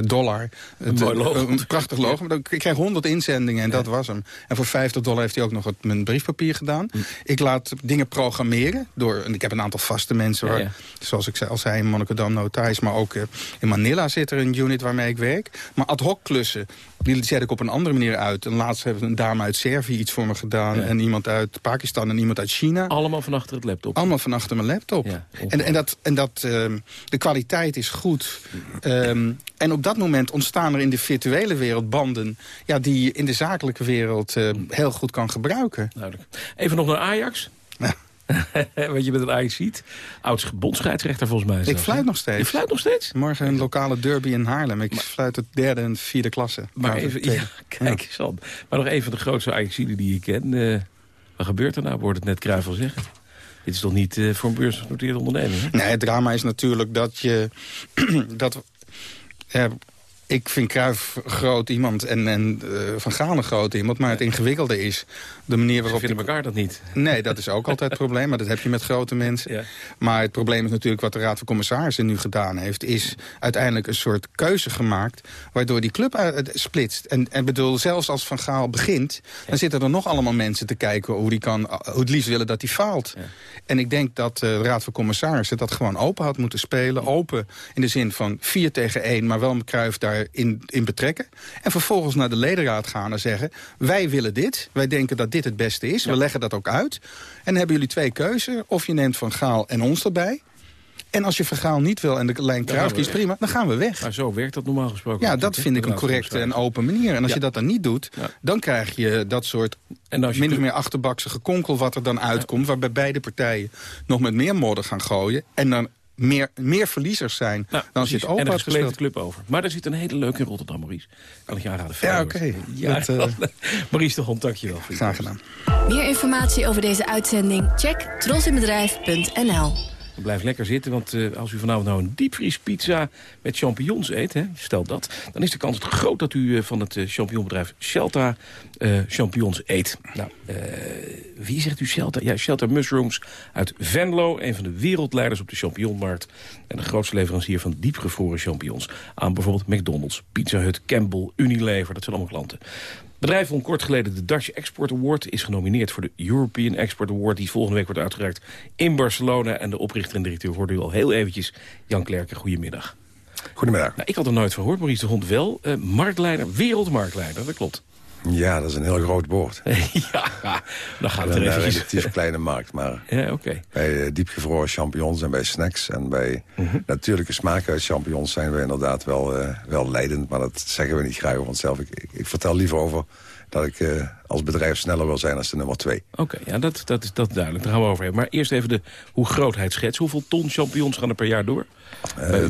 Speaker 18: dollar...
Speaker 13: Een,
Speaker 18: een prachtig logo. Ik kreeg 100 inzendingen en dat was hem. En voor 50 dollar heeft hij ook nog het, mijn briefpapier gedaan. Mhm. Ik laat dingen programmeren. Door, en ik heb een aantal vaste mensen. Waar, Zoals ik al zei in Monnikendam Notaris. Maar ook uh, in Manila zit er een unit waarmee ik werk. Maar ad hoc klussen die zet ik op een andere manier uit. En laatst heeft een dame uit Servië iets voor me gedaan. En iemand uit Pakistan en iemand uit China.
Speaker 13: Allemaal van achter het laptop?
Speaker 18: Allemaal van achter mijn laptop. en, en, dat, en dat, uh, de kwaliteit is goed. Um, en op dat moment ontstaan er in de virtuele wereld banden... Ja, die je in de zakelijke wereld uh, heel goed kan gebruiken.
Speaker 13: Duidelijk. Even nog naar Ajax. Ja. Wat je met een Ajax ziet. Oud bondsscheidsrechter volgens mij.
Speaker 18: Ik fluit nog steeds.
Speaker 13: Je fluit nog steeds?
Speaker 18: Morgen een lokale derby in Haarlem. Ik fluit het derde en vierde klasse.
Speaker 13: Maar even, ja, kijk eens. Maar nog even de grootste ajax die je ken. Uh, wat gebeurt er nou? Wordt het net Kruijf al zeggen. Dit is toch niet uh, voor een beursgenoteerde onderneming? Hè?
Speaker 18: Nee, het drama is natuurlijk dat je... dat, ik vind Cruijff groot iemand en, en uh, Van Gaal een groot iemand. Maar het ingewikkelde is de manier waarop...
Speaker 13: Ze vinden elkaar dat niet.
Speaker 18: Nee, dat is ook altijd het probleem. Maar dat heb je met grote mensen. Ja. Maar het probleem is natuurlijk wat de Raad van Commissarissen nu gedaan heeft. Is uiteindelijk een soort keuze gemaakt. Waardoor die club uit, splitst. En, en bedoel, zelfs als Van Gaal begint. Dan zitten er nog allemaal mensen te kijken hoe die kan. Hoe het liefst willen dat hij faalt. Ja. En ik denk dat uh, de Raad van Commissarissen dat gewoon open had moeten spelen. Open in de zin van 4 tegen 1. Maar wel met Cruijff daarin in betrekken. En vervolgens naar de ledenraad gaan en zeggen... wij willen dit. Wij denken dat dit het beste is. We leggen dat ook uit. En dan hebben jullie twee keuzen. Of je neemt Van Gaal en ons erbij. En als je Vergaal niet wil en de lijn Kruif kiest, prima, dan gaan we weg.
Speaker 13: Maar zo werkt dat normaal gesproken.
Speaker 18: Ja, dat vind ik een correcte en open manier. En als je dat dan niet doet, dan krijg je dat soort en als je min of meer achterbakse gekonkel wat er dan uitkomt... waarbij beide partijen nog met meer modder gaan gooien... en dan meer, meer verliezers zijn nou, dan als je het open
Speaker 13: had gespeeld. de club over. Maar er zit een hele leuke in Rotterdam, Maurice. Kan ik je aanraden.
Speaker 18: Ja, oké. Okay.
Speaker 13: Ja, uh... Maurice de Hond, dank je wel.
Speaker 18: Graag gedaan.
Speaker 20: Meer informatie over deze uitzending? Check trosinbedrijf.nl
Speaker 13: Blijf lekker zitten, want uh, als u vanavond nou een diepvriespizza met champignons eet, hè, stel dat, dan is de kans groot dat u uh, van het uh, champignonbedrijf Shelta champignons eet. Nou, wie zegt u Shelta? Ja, Shelta Mushrooms uit Venlo, een van de wereldleiders op de champignonmarkt en de grootste leverancier van diepgevroren champignons aan bijvoorbeeld McDonald's, Pizza Hut, Campbell, Unilever, dat zijn allemaal klanten bedrijf won kort geleden de Dutch Export Award... is genomineerd voor de European Export Award... die volgende week wordt uitgereikt in Barcelona. En de oprichter en directeur hoorde u al heel eventjes. Jan Klerken, goedemiddag.
Speaker 19: Goedemiddag.
Speaker 13: Nou, ik had er nooit van gehoord, Maurice de Hond wel. Uh, marktleider, wereldmarktleider, dat klopt.
Speaker 19: Ja, dat is een heel groot woord.
Speaker 13: ja, dan gaat het er
Speaker 19: even. Een relatief kleine markt, maar
Speaker 13: ja, okay.
Speaker 19: bij uh, diepgevroren champignons en bij snacks... en bij -huh. natuurlijke smaak uit champignons zijn we inderdaad wel, uh, wel leidend. Maar dat zeggen we niet graag over onszelf. Ik, ik, ik vertel liever over dat ik uh, als bedrijf sneller wil zijn als de nummer twee.
Speaker 13: Oké, okay, ja, dat, dat, is, dat duidelijk. Daar gaan we over hebben. Maar eerst even de hoe grootheid schets. Hoeveel ton champignons gaan er per jaar door?
Speaker 19: Uh,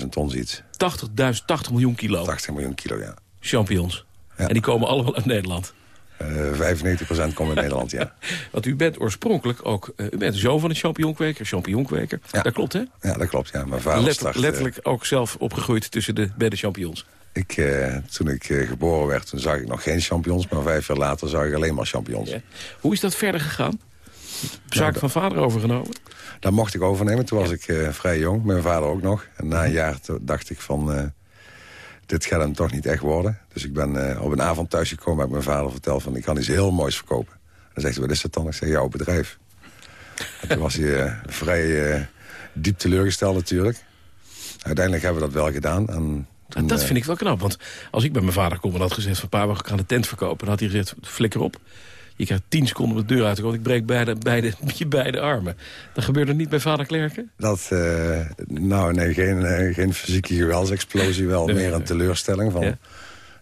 Speaker 19: 80.000 ton iets.
Speaker 13: 80.000, 80 miljoen kilo?
Speaker 19: 80 miljoen kilo, ja.
Speaker 13: Champignons? En die komen allemaal uit Nederland?
Speaker 19: Uh, 95% komen uit Nederland, ja.
Speaker 13: Want u bent oorspronkelijk ook... Uh, u bent zoon van een champignonkweker, champignonkweker. Ja. Dat klopt, hè?
Speaker 19: Ja, dat klopt, ja. Mijn vader
Speaker 13: Let,
Speaker 19: start,
Speaker 13: Letterlijk ook zelf opgegroeid tussen de beide champignons.
Speaker 19: Ik, uh, toen ik geboren werd, toen zag ik nog geen champignons... maar vijf jaar later zag ik alleen maar champignons. Ja.
Speaker 13: Hoe is dat verder gegaan? Zaak nou, van vader overgenomen?
Speaker 19: Dat mocht ik overnemen. Toen was ik vrij jong, mijn vader ook nog. En na een jaar dacht ik van dit gaat hem toch niet echt worden. Dus ik ben eh, op een avond thuisgekomen, ik mijn vader verteld... van ik kan iets heel moois verkopen. Dan zegt hij, wat is dat dan? Ik zeg, jouw bedrijf. En toen was hij eh, vrij uh, diep teleurgesteld natuurlijk. Uiteindelijk hebben we dat wel gedaan. En toen,
Speaker 13: dat vind ik wel knap, want als ik bij mijn vader kom... en had gezegd van pa, we gaan de tent verkopen... dan had hij gezegd, flikker op. Je krijgt tien seconden om de deur uit te komen. Ik breek beide, beide, je beide armen. Dat gebeurde niet bij vader Klerken?
Speaker 19: Dat, uh, nou nee, geen, uh, geen fysieke geweldsexplosie. Wel nee, meer een teleurstelling van ja.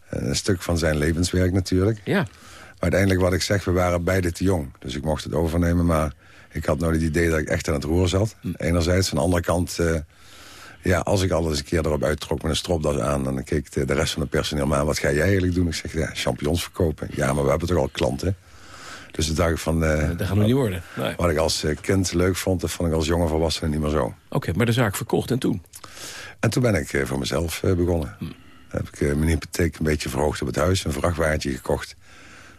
Speaker 19: een stuk van zijn levenswerk natuurlijk.
Speaker 13: Ja.
Speaker 19: Maar uiteindelijk wat ik zeg, we waren beide te jong. Dus ik mocht het overnemen, maar ik had nooit het idee dat ik echt aan het roer zat. Hm. Enerzijds, van de andere kant... Uh, ja, als ik al eens een keer erop uittrok met een stropdas aan... dan keek de, de rest van het personeel maar aan, wat ga jij eigenlijk doen? Ik zeg, ja, champignons verkopen. Ja, maar we hebben toch al klanten? Dus de dacht van... Uh,
Speaker 13: dat gaat nog niet worden. Nee.
Speaker 19: Wat ik als uh, kind leuk vond, dat vond ik als jonge volwassene niet meer zo. Oké,
Speaker 13: okay, maar de zaak verkocht en toen?
Speaker 19: En toen ben ik uh, voor mezelf begonnen. Hm. heb ik mijn hypotheek een beetje verhoogd op het huis. Een vrachtwagentje gekocht.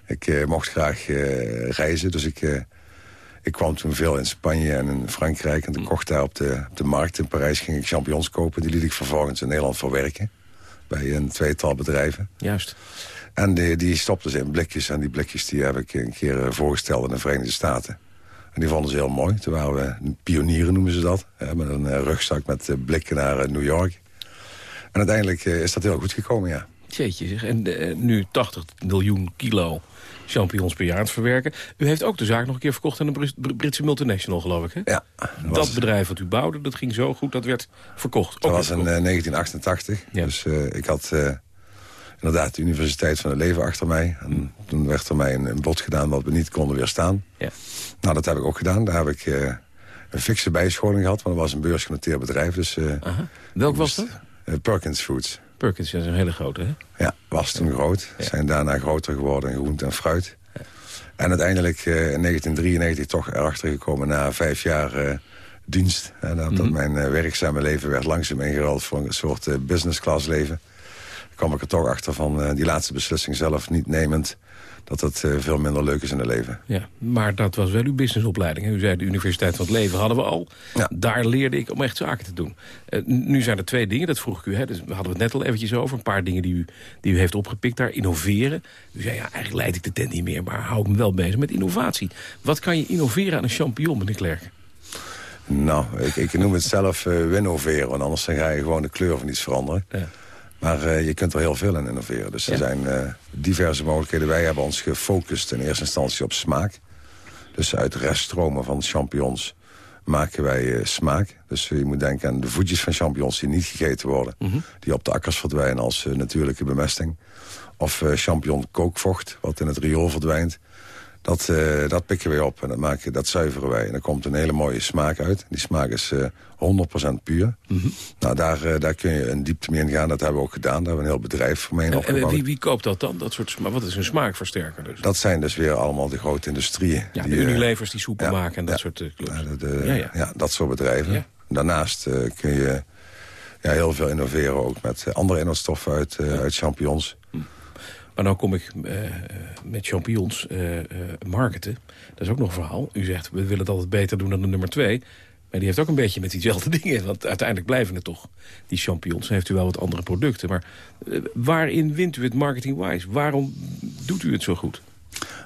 Speaker 19: Ik mocht graag reizen, dus ik... ik kwam toen veel in Spanje en in Frankrijk. En toen hm. kocht daar op de, op de markt in Parijs ging ik champignons kopen. Die liet ik vervolgens in Nederland verwerken. Bij een tweetal bedrijven.
Speaker 13: Juist.
Speaker 19: En die, die stopten ze in blikjes. En die blikjes die heb ik een keer voorgesteld in de Verenigde Staten. En die vonden ze heel mooi. Toen waren we pionieren, noemen ze dat. Hè, met een rugzak met blikken naar New York. En uiteindelijk is dat heel goed gekomen, ja.
Speaker 13: Jeetje zeg. En uh, nu 80 miljoen kilo champignons per jaar verwerken. U heeft ook de zaak nog een keer verkocht aan een Britse multinational, geloof ik, hè?
Speaker 19: Ja.
Speaker 13: Dat, dat bedrijf wat u bouwde, dat ging zo goed, dat werd verkocht.
Speaker 19: Dat was in uh, 1988. Ja. Dus uh, ik had inderdaad de Universiteit van het Leven achter mij. En toen werd er mij een, een bod gedaan dat we niet konden weerstaan.
Speaker 13: Ja.
Speaker 19: Nou, dat heb ik ook gedaan. Daar heb ik uh, een fikse bijscholing gehad, want dat was een beursgenoteerd bedrijf. Dus, uh,
Speaker 13: Welk was dat?
Speaker 19: Uh, Perkins Foods.
Speaker 13: Perkins is een hele grote, hè?
Speaker 19: Ja, was toen ja. groot. Ja. Zijn daarna groter geworden in groente en fruit. Ja. En uiteindelijk in 1993 toch erachter gekomen na vijf jaar dienst. En dat, mm -hmm. dat mijn werkzame leven werd langzaam ingeruild voor een soort business class leven kwam ik er toch achter van uh, die laatste beslissing zelf niet nemend dat het uh, veel minder leuk is in het leven.
Speaker 13: Ja, maar dat was wel uw businessopleiding. U zei de Universiteit van het Leven hadden we al.
Speaker 19: Ja.
Speaker 13: Daar leerde ik om echt zaken te doen. Uh, nu zijn er twee dingen, dat vroeg ik u. Hè, dus we hadden het net al eventjes over. Een paar dingen die u, die u heeft opgepikt daar. Innoveren. U zei, ja, eigenlijk leid ik de tent niet meer, maar hou ik me wel bezig met innovatie. Wat kan je innoveren aan een champignon, meneer Klerk?
Speaker 19: Nou, ik, ik noem het zelf uh, winnoveren. Want anders dan ga je gewoon de kleur van iets veranderen.
Speaker 13: Ja.
Speaker 19: Maar uh, je kunt er heel veel in innoveren. Dus er ja. zijn uh, diverse mogelijkheden. Wij hebben ons gefocust in eerste instantie op smaak. Dus uit reststromen van champignons maken wij uh, smaak. Dus je moet denken aan de voetjes van champignons die niet gegeten worden.
Speaker 13: Mhm.
Speaker 19: Mm -hmm. Die op de akkers verdwijnen als natuurlijke bemesting. Of champignon kookvocht, wat in het riool verdwijnt. Dat, uh, dat pikken we op en dat, maken, dat zuiveren wij. En er komt een hele mooie smaak uit. Die smaak is uh, 100% puur.
Speaker 13: Mm -hmm.
Speaker 19: Nou, daar, uh, daar kun je een diepte mee in gaan. Dat hebben we ook gedaan. Daar hebben we een heel bedrijf
Speaker 13: en,
Speaker 19: opgebouwd.
Speaker 13: En wie, wie koopt dat dan? Dat soort? Wat is een smaakversterker dus?
Speaker 19: Dat zijn dus weer allemaal de grote industrieën.
Speaker 13: Ja,
Speaker 19: die,
Speaker 13: de Unilevers die soepen
Speaker 19: ja,
Speaker 13: maken en dat
Speaker 19: ja,
Speaker 13: soort clubs.
Speaker 19: Ja, de, ja, dat soort bedrijven. Daarnaast kun je heel veel innoveren. Ook met andere inhoudstoffen uit, uit champignons.
Speaker 13: Maar nou kom ik uh, met champignons uh, uh, marketen. Dat is ook nog een verhaal. U zegt, we willen het altijd beter doen dan de nummer twee. Maar die heeft ook een beetje met diezelfde dingen. Want uiteindelijk blijven het toch die champignons. Dan heeft u wel wat andere producten. Maar waarin wint u het marketing-wise? Waarom doet u het zo goed?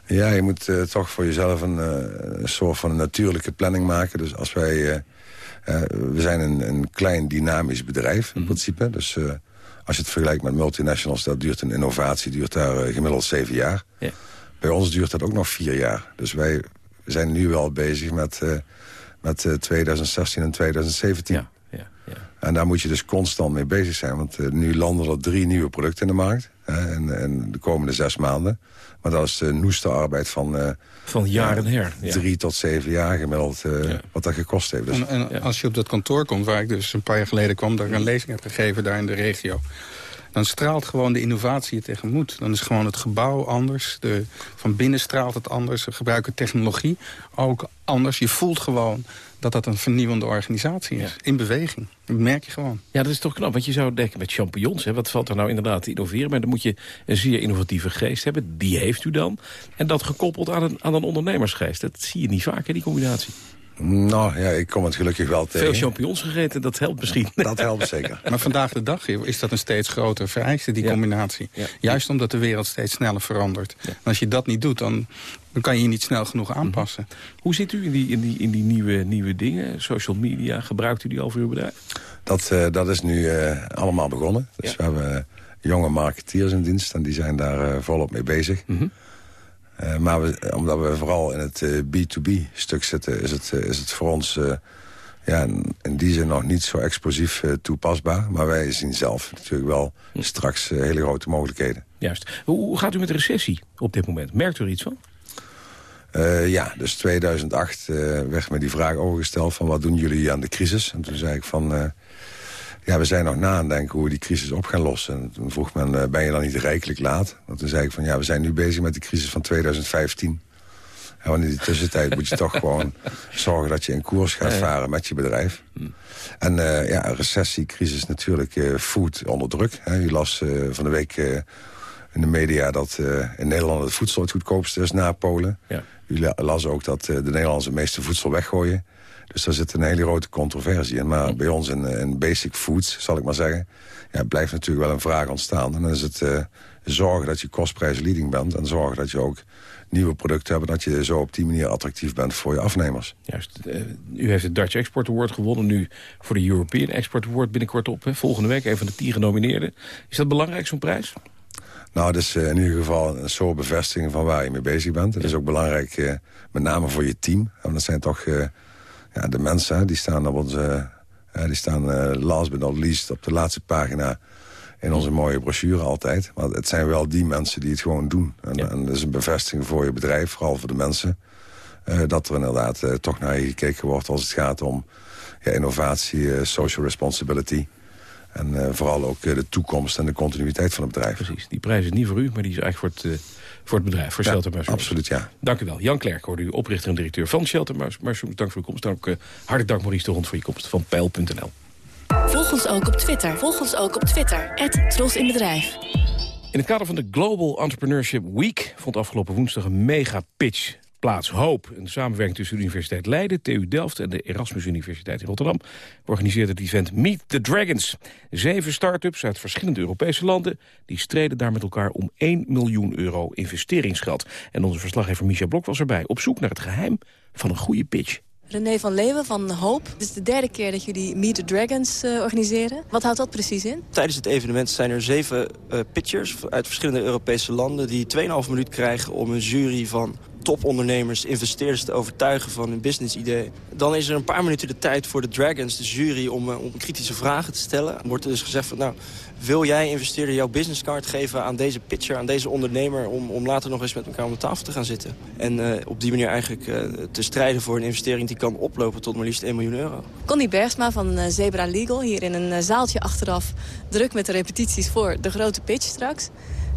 Speaker 19: Ja, je moet toch voor jezelf een, soort van natuurlijke planning maken. Dus als wij... we zijn een, een, klein dynamisch bedrijf in mm -hmm. principe. Dus... Als je het vergelijkt met multinationals, dat duurt een innovatie duurt daar uh, gemiddeld zeven jaar.
Speaker 13: Ja.
Speaker 19: Bij ons duurt dat ook nog vier jaar. Dus wij zijn nu wel bezig met, uh, met uh, 2016 en 2017.
Speaker 13: Ja, ja.
Speaker 19: En daar moet je dus constant mee bezig zijn. Want nu landen er drie nieuwe producten in de markt. Hè, en, en de komende zes maanden. Maar dat is de noeste arbeid van...
Speaker 13: van jaren her.
Speaker 19: Ja. Drie tot zeven jaar gemiddeld ja. wat dat gekost heeft. Dus.
Speaker 18: En, en als je op dat kantoor komt, waar ik dus een paar jaar geleden kwam... dat ik een lezing heb gegeven daar in de regio... dan straalt gewoon de innovatie je tegemoet. Dan is gewoon het gebouw anders. De, van binnen straalt het anders. We gebruiken technologie ook anders. Je voelt gewoon dat dat een vernieuwende organisatie is. Ja. In beweging. Dat merk je gewoon.
Speaker 13: Ja, dat is toch knap. Want je zou denken met champignons. Hè, wat valt er nou inderdaad te innoveren? Maar dan moet je een zeer innovatieve geest hebben. Die heeft u dan. En dat gekoppeld aan een, aan een ondernemersgeest. Dat zie je niet vaak, hè, die combinatie.
Speaker 19: Nou ja, ik kom het gelukkig wel tegen.
Speaker 13: Veel champignons gegeten, dat helpt misschien.
Speaker 19: Dat helpt zeker.
Speaker 18: Maar vandaag de dag is dat een steeds groter vereiste, die combinatie. Juist omdat de wereld steeds sneller verandert. En als je dat niet doet, dan, dan kan je je niet snel genoeg aanpassen.
Speaker 13: Mhm. Hoe zit u in die, in die, in die nieuwe, nieuwe dingen? Social media, gebruikt u die over uw bedrijf?
Speaker 19: Dat, uh, dat is nu uh, allemaal begonnen. Dus we hebben jonge marketeers in dienst en die zijn daar uh, volop mee bezig. Mm -hmm. Uh, maar we, omdat we vooral in het uh, B2B-stuk zitten... is het, uh, is het voor ons ja, in, in, die zin nog niet zo explosief toepasbaar. Maar wij zien zelf natuurlijk wel hm. straks hele grote mogelijkheden.
Speaker 13: Juist. Hoe, hoe, gaat u met de recessie op dit moment? Merkt u er iets van?
Speaker 19: ja, dus 2008 werd me die vraag overgesteld... van wat doen jullie aan de crisis? En toen zei ik van... Ja, we zijn nog na aan denken hoe we die crisis op gaan lossen. En toen vroeg men, ben je dan niet rijkelijk laat? En toen zei ik van, ja, we zijn nu bezig met de crisis van 2015. En in die tussentijd moet je toch gewoon zorgen dat je in koers gaat varen met je bedrijf. En uh, ja, een recessiecrisis natuurlijk, uh, food onder druk. Hè. Je las uh, van de week in de media dat in Nederland het voedsel het goedkoopste is na Polen. Ja. U las ook dat de Nederlanders het meeste voedsel weggooien. Dus daar zit een hele grote controversie in. Maar bij ons in, in basic foods, zal ik maar zeggen... Ja, blijft natuurlijk wel een vraag ontstaan. En dan is het uh, zorgen dat je kostprijs leading bent... en zorgen dat je ook nieuwe producten hebt... dat je zo op die manier attractief bent voor je afnemers.
Speaker 13: Juist. Uh, u heeft het Dutch Export Award gewonnen... nu voor de European Export Award binnenkort op. Hè? Volgende week een van de tien genomineerden. Is dat belangrijk, zo'n prijs?
Speaker 19: Nou, dat is uh, in ieder geval een soort bevestiging van waar je mee bezig bent. Het is ook belangrijk, met name voor je team. En dat zijn toch ja, de mensen die staan op onze... die staan uh, last but not least op de laatste pagina in onze mooie brochure altijd. Maar het zijn wel die mensen die het gewoon doen. En, ja. en dat is een bevestiging voor je bedrijf, vooral voor de mensen. Uh, dat er inderdaad uh, toch naar je gekeken wordt als het gaat om ja, innovatie, social responsibility. En vooral ook de toekomst en de continuïteit van het bedrijf.
Speaker 13: Precies, die prijs is niet voor u, maar die is eigenlijk voor het voor het bedrijf, voor
Speaker 19: ja,
Speaker 13: Shelter Mushrooms.
Speaker 19: Absoluut, ja.
Speaker 13: Dank u wel. Jan Klerk, hoorde u oprichter en directeur van Shelter Mushrooms. Dank voor uw komst. Dank, uh, hartelijk dank Maurice de Hond voor je komst van Peil.nl.
Speaker 20: Volg ons ook op Twitter. Volg ons ook op Twitter. Tros in Bedrijf.
Speaker 13: In het kader van de Global Entrepreneurship Week... vond afgelopen woensdag een mega-pitch plaats Hoop. Een samenwerking tussen de Universiteit Leiden, TU Delft... en de Erasmus Universiteit in Rotterdam... organiseert het event Meet the Dragons. Zeven start-ups uit verschillende Europese landen... die streden daar met elkaar om 1 miljoen euro investeringsgeld. En onze verslaggever Micha Blok was erbij... op zoek naar het geheim van een goede pitch.
Speaker 21: René van Leeuwen van Hoop. Dit is de derde keer dat jullie Meet the Dragons uh, organiseren. Wat houdt dat precies in?
Speaker 22: Tijdens het evenement zijn er zeven uh, pitchers uit verschillende Europese landen... die 2,5 minuut krijgen om een jury van topondernemers, investeerders te overtuigen van hun businessidee. Dan is er een paar minuten de tijd voor de Dragons, de jury, om, uh, om kritische vragen te stellen. Wordt er dus gezegd van, nou, wil jij investeerder jouw businesscard geven aan deze pitcher, aan deze ondernemer... om, om later nog eens met elkaar om de tafel te gaan zitten. En uh, op die manier eigenlijk uh, te strijden voor een investering die kan oplopen tot maar liefst 1 miljoen euro.
Speaker 21: Connie Bergsma van Zebra Legal, hier in een zaaltje achteraf... druk met de repetities voor de grote pitch straks.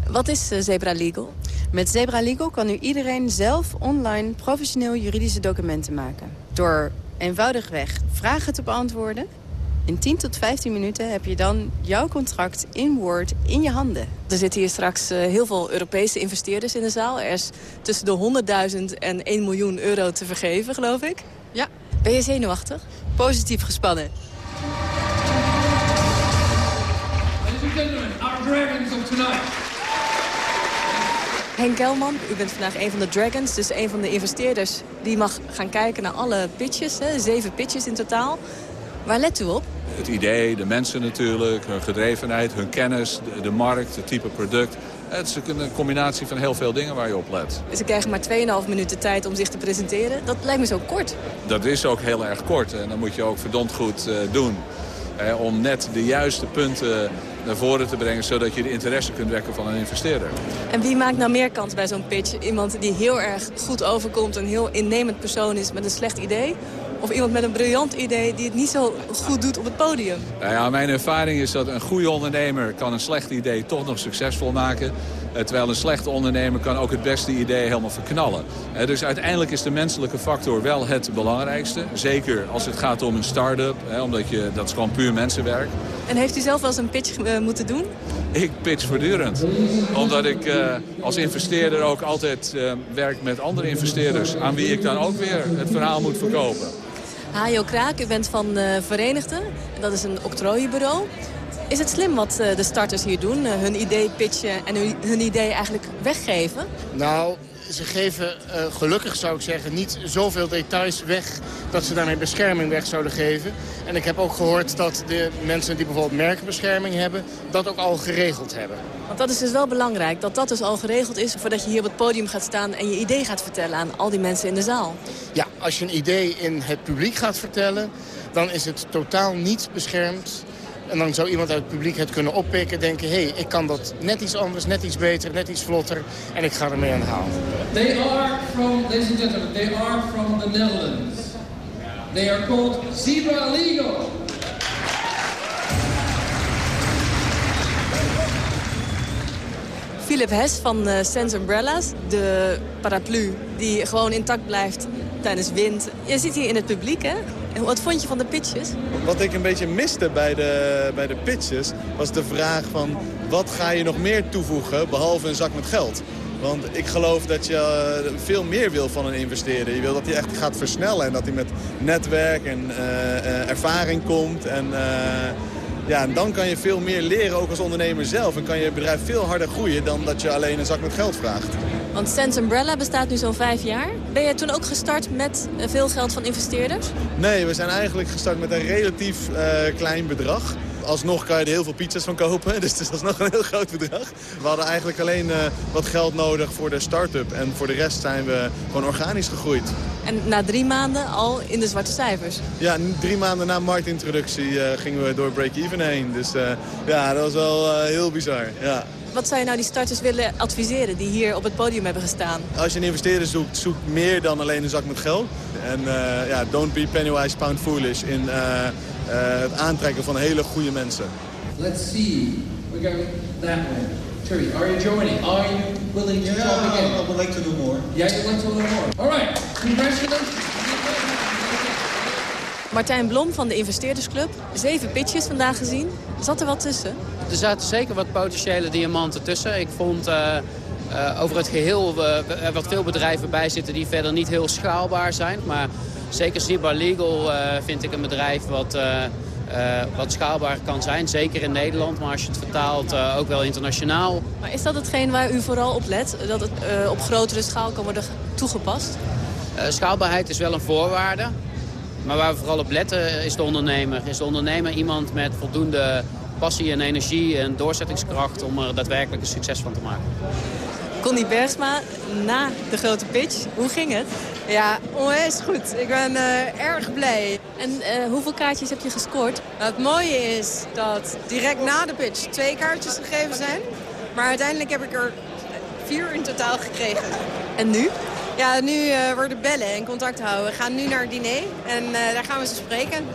Speaker 21: Wat is Zebra Legal?
Speaker 23: Met Zebra Legal kan nu iedereen zelf online professioneel juridische documenten maken. Door eenvoudigweg vragen te beantwoorden in 10 tot 15 minuten heb je dan jouw contract in Word in je handen.
Speaker 21: Er zitten hier straks uh, heel veel Europese investeerders in de zaal. Er is tussen de 100.000 en 1 miljoen euro te vergeven, geloof ik.
Speaker 23: Ja.
Speaker 21: Ben je zenuwachtig?
Speaker 23: Positief gespannen.
Speaker 24: Ladies and gentlemen, our dragons of tonight.
Speaker 21: Henk Kelman, u bent vandaag een van de Dragons, dus een van de investeerders... die mag gaan kijken naar alle pitches, hè, zeven pitches in totaal. Waar let u op?
Speaker 16: Het idee, de mensen natuurlijk, hun gedrevenheid, hun kennis, de, de markt, het type product. Het is een combinatie van heel veel dingen waar je op let.
Speaker 21: Ze krijgen maar 2,5 minuten tijd om zich te presenteren. Dat lijkt me zo kort.
Speaker 16: Dat is ook heel erg kort en dat moet je ook verdomd goed uh, doen. Om net de juiste punten naar voren te brengen... zodat je de interesse kunt wekken van een investeerder.
Speaker 21: En wie maakt nou meer kans bij zo'n pitch? Iemand die heel erg goed overkomt, een heel innemend persoon is met een slecht idee? Of iemand met een briljant idee die het niet zo goed doet op het podium?
Speaker 16: Nou ja, mijn ervaring is dat een goede ondernemer kan een slecht idee toch nog succesvol maken. Eh, terwijl een slechte ondernemer kan ook het beste idee helemaal verknallen. Eh, dus uiteindelijk is de menselijke factor wel het belangrijkste. Zeker als het gaat om een start-up, omdat je, dat is gewoon puur mensenwerk.
Speaker 21: En heeft u zelf wel eens een pitch uh, moeten doen?
Speaker 16: Ik pitch voortdurend. Omdat ik als investeerder ook altijd werk met andere investeerders... aan wie ik dan ook weer het verhaal moet verkopen.
Speaker 21: Hajo Kraak, u bent van uh, Verenigde. Dat is een octrooienbureau. Is het slim wat uh, de starters hier doen? Uh, hun idee pitchen en hun, hun idee eigenlijk weggeven?
Speaker 25: Nou, ze geven uh, gelukkig, zou ik zeggen, niet zoveel details weg... dat ze daarmee bescherming weg zouden geven. En ik heb ook gehoord dat de mensen die bijvoorbeeld merkenbescherming hebben... dat ook al geregeld hebben.
Speaker 21: Want dat is dus wel belangrijk, dat dat dus al geregeld is... voordat je hier op het podium gaat staan en je idee gaat vertellen aan al die mensen in de zaal.
Speaker 25: Ja, als je een idee in het publiek gaat vertellen... dan is het totaal niet beschermd en dan zou iemand uit het publiek het kunnen oppikken. Denken, hé, hey, ik kan dat net iets anders, net iets beter, net iets vlotter. En ik ga ermee aan de haal.
Speaker 24: They are from, ladies and gentlemen, they are from the Netherlands. They are called Zebra Legal.
Speaker 21: Philip Hes van uh, Sense Umbrellas, de paraplu die gewoon intact blijft tijdens wind. Je zit hier in het publiek, hè? Wat vond je van de pitches?
Speaker 26: Wat ik een beetje miste bij de, bij de pitches was de vraag van... wat ga je nog meer toevoegen behalve een zak met geld? Want ik geloof dat je eh, veel meer wil van een investeerder. Je wil dat hij echt gaat versnellen en dat hij met netwerk en uh, ervaring komt. En, ja, en dan kan je veel meer leren, ook als ondernemer zelf. En kan je bedrijf veel harder groeien dan dat je alleen een zak met geld vraagt.
Speaker 21: Want Sense Umbrella bestaat nu zo'n vijf jaar. Ben je toen ook gestart met veel geld van investeerders?
Speaker 26: Nee, we zijn eigenlijk gestart met een relatief uh, klein bedrag. Alsnog kan je er heel veel pizza's van kopen, dus dat is nog een heel groot bedrag. We hadden eigenlijk alleen uh, wat geld nodig voor de start-up. En voor de rest zijn we gewoon organisch gegroeid.
Speaker 21: En na drie maanden al in de zwarte cijfers?
Speaker 26: Ja, drie maanden na marktintroductie uh, gingen we door break-even heen. Dus ja, dat was wel heel bizar, ja.
Speaker 21: Wat zou je nou die starters willen adviseren die hier op het podium hebben gestaan?
Speaker 26: Als je een investeerder zoekt, zoek meer dan alleen een zak met geld. En uh, ja, don't be pennywise pound foolish in uh, uh, het aantrekken van hele goede mensen.
Speaker 24: Let's see. We go that way. Terry, are you joining? Are you willing to
Speaker 27: yeah,
Speaker 24: talk again?
Speaker 27: I would like to do more.
Speaker 24: Yeah, you'd like to do more. All right. Congratulations.
Speaker 21: Martijn Blom van de Investeerdersclub. Zeven pitches vandaag gezien. Zat er wat tussen?
Speaker 28: Er zaten zeker wat potentiële diamanten tussen. Ik vond uh, uh, over het geheel er wat veel bedrijven bij zitten die verder niet heel schaalbaar zijn. Maar zeker Ziba Legal vind ik een bedrijf wat, wat schaalbaar kan zijn. Zeker in Nederland, maar als je het vertaalt ook wel internationaal.
Speaker 21: Maar is dat hetgeen waar u vooral op let? Dat het op grotere schaal kan worden toegepast?
Speaker 28: schaalbaarheid is wel een voorwaarde. Maar waar we vooral op letten is de ondernemer. Is de ondernemer iemand met voldoende passie en energie en doorzettingskracht om er daadwerkelijk een succes van te maken.
Speaker 21: Connie Bergsma, na de grote pitch, hoe ging het?
Speaker 29: Ja, onwijs goed. Ik ben uh, erg blij.
Speaker 21: En uh, hoeveel kaartjes heb je gescoord?
Speaker 29: Nou, het mooie is dat direct na de pitch twee kaartjes gegeven zijn. Maar uiteindelijk heb ik er vier in totaal gekregen.
Speaker 21: En nu?
Speaker 29: Ja, nu uh, worden bellen en contact houden. We gaan nu naar het diner en uh, daar gaan we ze spreken.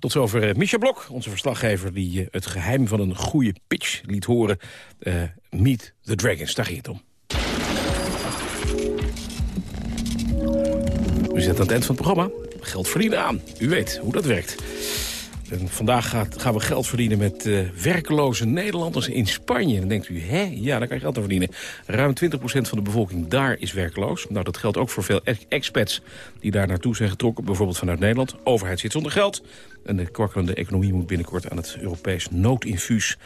Speaker 13: Tot zover uh, Micha Blok, onze verslaggever... die het geheim van een goede pitch liet horen. Meet the Dragons, daar ging het om. U zit aan het eind van het programma. Geld verdienen aan. U weet hoe dat werkt. En vandaag gaat, gaan we geld verdienen met uh, werkloze Nederlanders in Spanje. Dan denkt u, hè? Ja, daar kan je geld aan verdienen. Ruim 20% van de bevolking daar is werkloos. Nou, dat geldt ook voor veel expats die daar naartoe zijn getrokken. Bijvoorbeeld vanuit Nederland. Overheid zit zonder geld. En de kwakkelende economie moet binnenkort aan het Europees noodinfuus.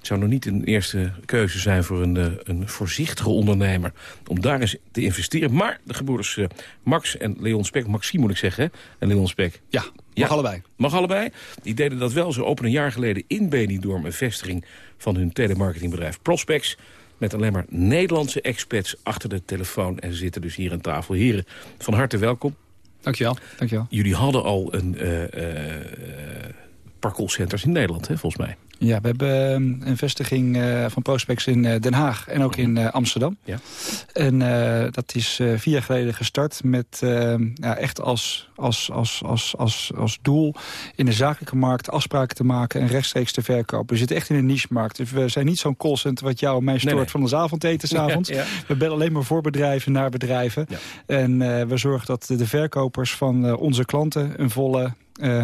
Speaker 13: Het zou nog niet een eerste keuze zijn voor een, een voorzichtige ondernemer... om daar eens te investeren. Maar de gebroeders uh, Max en Leon Spek, Maxime moet ik zeggen, hè? en Leon Spek...
Speaker 30: Ja, mag allebei.
Speaker 13: Mag allebei. Die deden dat wel. Ze openen een jaar geleden in Benidorm een vestiging... van hun telemarketingbedrijf Prospects... met alleen maar Nederlandse expats achter de telefoon. En ze zitten dus hier aan tafel. Heren, van harte welkom.
Speaker 30: Dankjewel. Dankjewel.
Speaker 13: Jullie hadden al een... Uh, uh, in Nederland, hè, volgens mij.
Speaker 30: Ja, we hebben een vestiging uh, van Prospects in uh, Den Haag en ook in uh, Amsterdam.
Speaker 13: Ja.
Speaker 30: En dat is vier jaar geleden gestart met ja, echt als, als, als, als, als, als doel in de zakelijke markt afspraken te maken en rechtstreeks te verkopen. We zitten echt in een niche-markt. Dus we zijn niet zo'n callcenter wat jou en mij stoort nee, nee. van ons avondeten s'avonds. Ja, ja. We bellen alleen maar voor bedrijven naar bedrijven. En we zorgen dat de verkopers van onze klanten een volle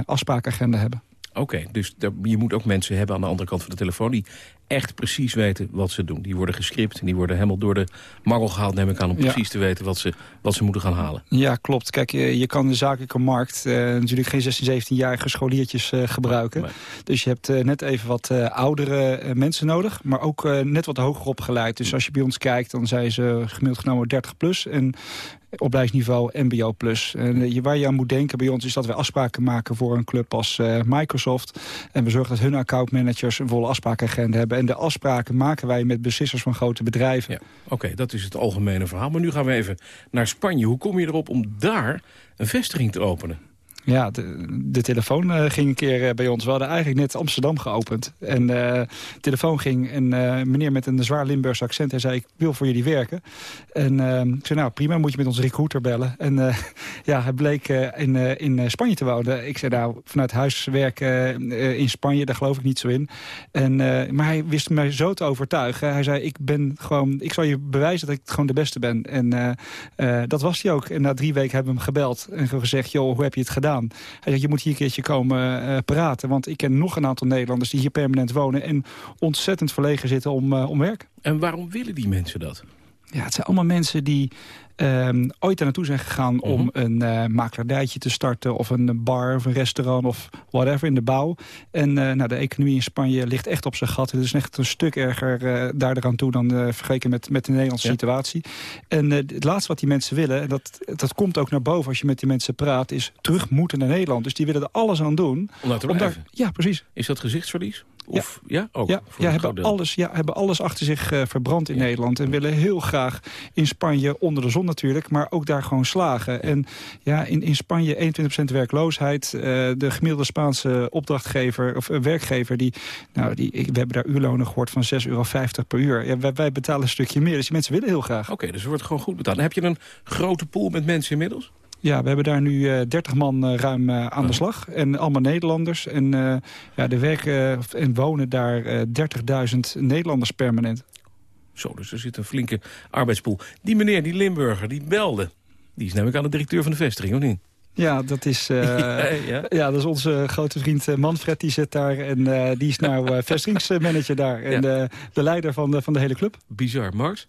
Speaker 30: afspraakagenda hebben.
Speaker 13: Oké, dus daar, je moet ook mensen hebben aan de andere kant van de telefoon... die echt precies weten wat ze doen. Die worden gescript en die worden helemaal door de mangel gehaald... neem ik aan, om
Speaker 18: Ja.
Speaker 13: precies te weten wat ze, wat ze moeten gaan halen.
Speaker 18: Ja, klopt. Kijk, je, je kan de zakelijke markt eh, natuurlijk geen 16, 17-jarige scholiertjes eh, gebruiken. Dus je hebt eh, net even wat oudere mensen nodig, maar ook net wat hoger opgeleid. Dus als je bij ons kijkt, dan zijn ze gemiddeld genomen 30 plus en opleidingsniveau mbo plus. En eh, waar je aan moet denken bij ons is dat we afspraken maken voor een club als eh, Microsoft. En we zorgen dat hun accountmanagers een volle afspraakagenda hebben. En de afspraken maken wij met beslissers van grote bedrijven.
Speaker 13: Ja, Oké, dat is het algemene verhaal. Maar nu gaan we even naar Spanje. Hoe kom je erop om daar een vestiging te openen?
Speaker 18: Ja, de, telefoon eh, ging een keer eh, bij ons. We hadden eigenlijk net Amsterdam geopend. En eh, de telefoon ging en meneer met een zwaar Limburgs accent... hij zei, ik wil voor jullie werken. En ik zei, nou prima, moet je met onze recruiter bellen. En ja, hij bleek in, in Spanje te wonen. Ik zei, nou, vanuit huis werken eh, in Spanje, daar geloof ik niet zo in. En, maar hij wist mij zo te overtuigen. Hij zei, ik ben gewoon, ik zal je bewijzen dat ik gewoon de beste ben. En dat was hij ook. En na drie weken hebben we hem gebeld en gezegd, joh, hoe heb je het gedaan? Hij je moet hier een keertje komen eh, praten. Want ik ken nog een aantal Nederlanders die hier permanent wonen... en ontzettend verlegen zitten om, eh, om werk.
Speaker 13: En waarom willen die mensen dat?
Speaker 18: Ja, het zijn allemaal mensen die ehm, ooit daar naartoe zijn gegaan... om een eh makelaardijtje te starten of een bar of een restaurant of whatever in de bouw. En eh, nou, de economie in Spanje ligt echt op zijn gat. Het is echt een stuk erger eh, daar eraan toe dan vergeleken met, met de Nederlandse
Speaker 13: Ja.
Speaker 18: situatie. En het laatste wat die mensen willen, en dat, dat komt ook naar boven als je met die mensen praat... is terug moeten naar Nederland. Dus die willen er alles aan doen.
Speaker 13: Om daar te
Speaker 18: Om
Speaker 13: blijven?
Speaker 18: ja, precies.
Speaker 13: Is dat gezichtsverlies? Of, ja? Ook
Speaker 18: ja, ja, hebben
Speaker 13: deel.
Speaker 18: alles, ja, hebben alles achter zich eh, verbrand in Nederland. En willen heel graag in Spanje, onder de zon natuurlijk, maar ook daar gewoon slagen. En ja, in, in Spanje 21% werkloosheid. eh, de gemiddelde Spaanse opdrachtgever of eh, werkgever, die, nou, die, we hebben daar uurlonen gehoord van 6,50 euro per uur. Ja, wij, wij betalen een stukje meer, dus die mensen willen heel graag.
Speaker 13: Oké, dus er wordt gewoon goed betaald. Heb je een grote pool met mensen inmiddels?
Speaker 18: Ja, we hebben daar nu eh 30 man eh, ruim eh, aan de slag. En allemaal Nederlanders. En ja, er werken en wonen daar uh, 30.000 Nederlanders permanent.
Speaker 13: Zo, dus er zit een flinke arbeidspool. Die meneer, die Limburger, die belde. Die is namelijk aan de directeur van de vestiging, of niet?
Speaker 18: Ja, dat is, uh, ja, ja. ja, dat is onze grote vriend Manfred, die zit daar. En uh, die is nou uh, vestigingsmanager daar. En ja. de leider van de, van de hele club.
Speaker 13: Bizar. Max?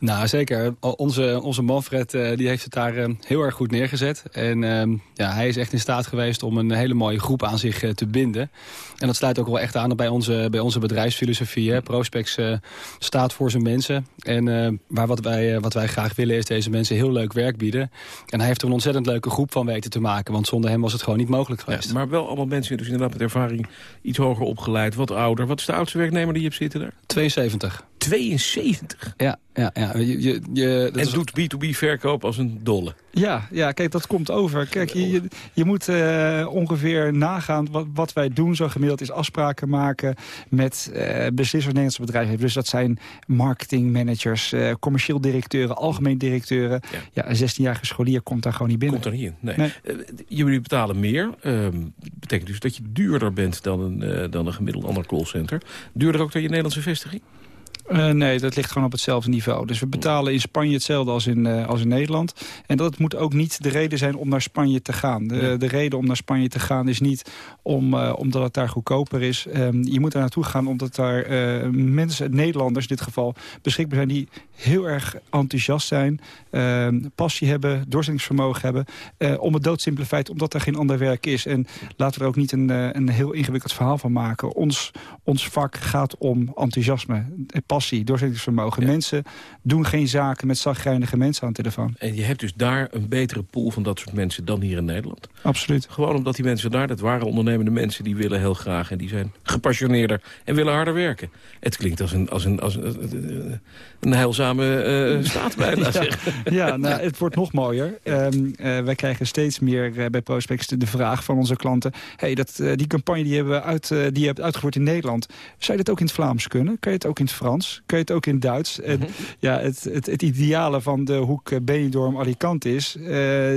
Speaker 27: Nou, zeker. Onze, onze Manfred uh, die heeft het daar uh, heel erg goed neergezet. En uh, ja, hij is echt in staat geweest om een hele mooie groep aan zich te binden. En dat sluit ook wel echt aan bij onze, bij onze bedrijfsfilosofie. Hè. Prospex staat voor zijn mensen. En waar wat, wij, wat wij graag willen is deze mensen heel leuk werk bieden. En hij heeft er een ontzettend leuke groep van weten te maken. Want zonder hem was het gewoon niet mogelijk geweest.
Speaker 13: Ja, maar wel allemaal mensen dus inderdaad met ervaring iets hoger opgeleid, wat ouder. Wat is de oudste werknemer die je hebt zitten daar?
Speaker 27: 72.
Speaker 13: 72?
Speaker 27: Ja, ja, ja. Je, je, je,
Speaker 13: en doet B2B verkoop als een dolle.
Speaker 18: Ja, ja, kijk, dat komt over. Kijk, je, je, je moet uh, ongeveer nagaan wat, wat wij doen. Zo gemiddeld is afspraken maken met uh, beslissers Nederlandse bedrijven. Dus dat zijn marketingmanagers, uh, commercieel directeuren, algemeen directeuren. Ja, ja een 16-jarige scholier komt daar gewoon niet binnen.
Speaker 13: Komt er niet in, nee. nee. jullie betalen meer. Dat betekent dus dat je duurder bent dan een, dan een gemiddeld ander callcenter. Duurder ook dan je Nederlandse vestiging?
Speaker 18: Uh, nee, dat ligt gewoon op hetzelfde niveau. Dus we betalen in Spanje hetzelfde als in, uh, als in Nederland. En dat moet ook niet de reden zijn om naar Spanje te gaan. De, ja. de reden om naar Spanje te gaan is niet om, uh, omdat het daar goedkoper is. Um, je moet daar naartoe gaan omdat daar mensen, Nederlanders in dit geval, beschikbaar zijn... die heel erg enthousiast zijn, ehm, passie hebben, doorzettingsvermogen hebben... om het doodsimpele feit, omdat er geen ander werk is. En laten we er ook niet een, een heel ingewikkeld verhaal van maken. Ons, ons vak gaat om enthousiasme, passie, doorzettingsvermogen. Ja. Mensen doen geen zaken met zagrijnige mensen aan de telefoon.
Speaker 13: En je hebt dus daar een betere pool van dat soort mensen dan hier in Nederland?
Speaker 18: Absoluut.
Speaker 13: Gewoon omdat die mensen daar, dat waren ondernemende mensen... die willen heel graag en die zijn gepassioneerder en willen harder werken. Het klinkt als een, als een, als een, een heilzame uh, staat bijna,
Speaker 18: ja,
Speaker 13: zeg.
Speaker 18: Ja, nou, het wordt nog mooier. Um, uh, wij krijgen steeds meer uh, bij Prospects de, de vraag van onze klanten... hey, dat, die campagne die, hebben uit, die je hebt uitgevoerd in Nederland... zou je dat ook in het Vlaams kunnen? Kan je het ook in het Frans? Kun je het ook in Duits. En, ja, het, het, het ideale van de hoek Benidorm Alicante is...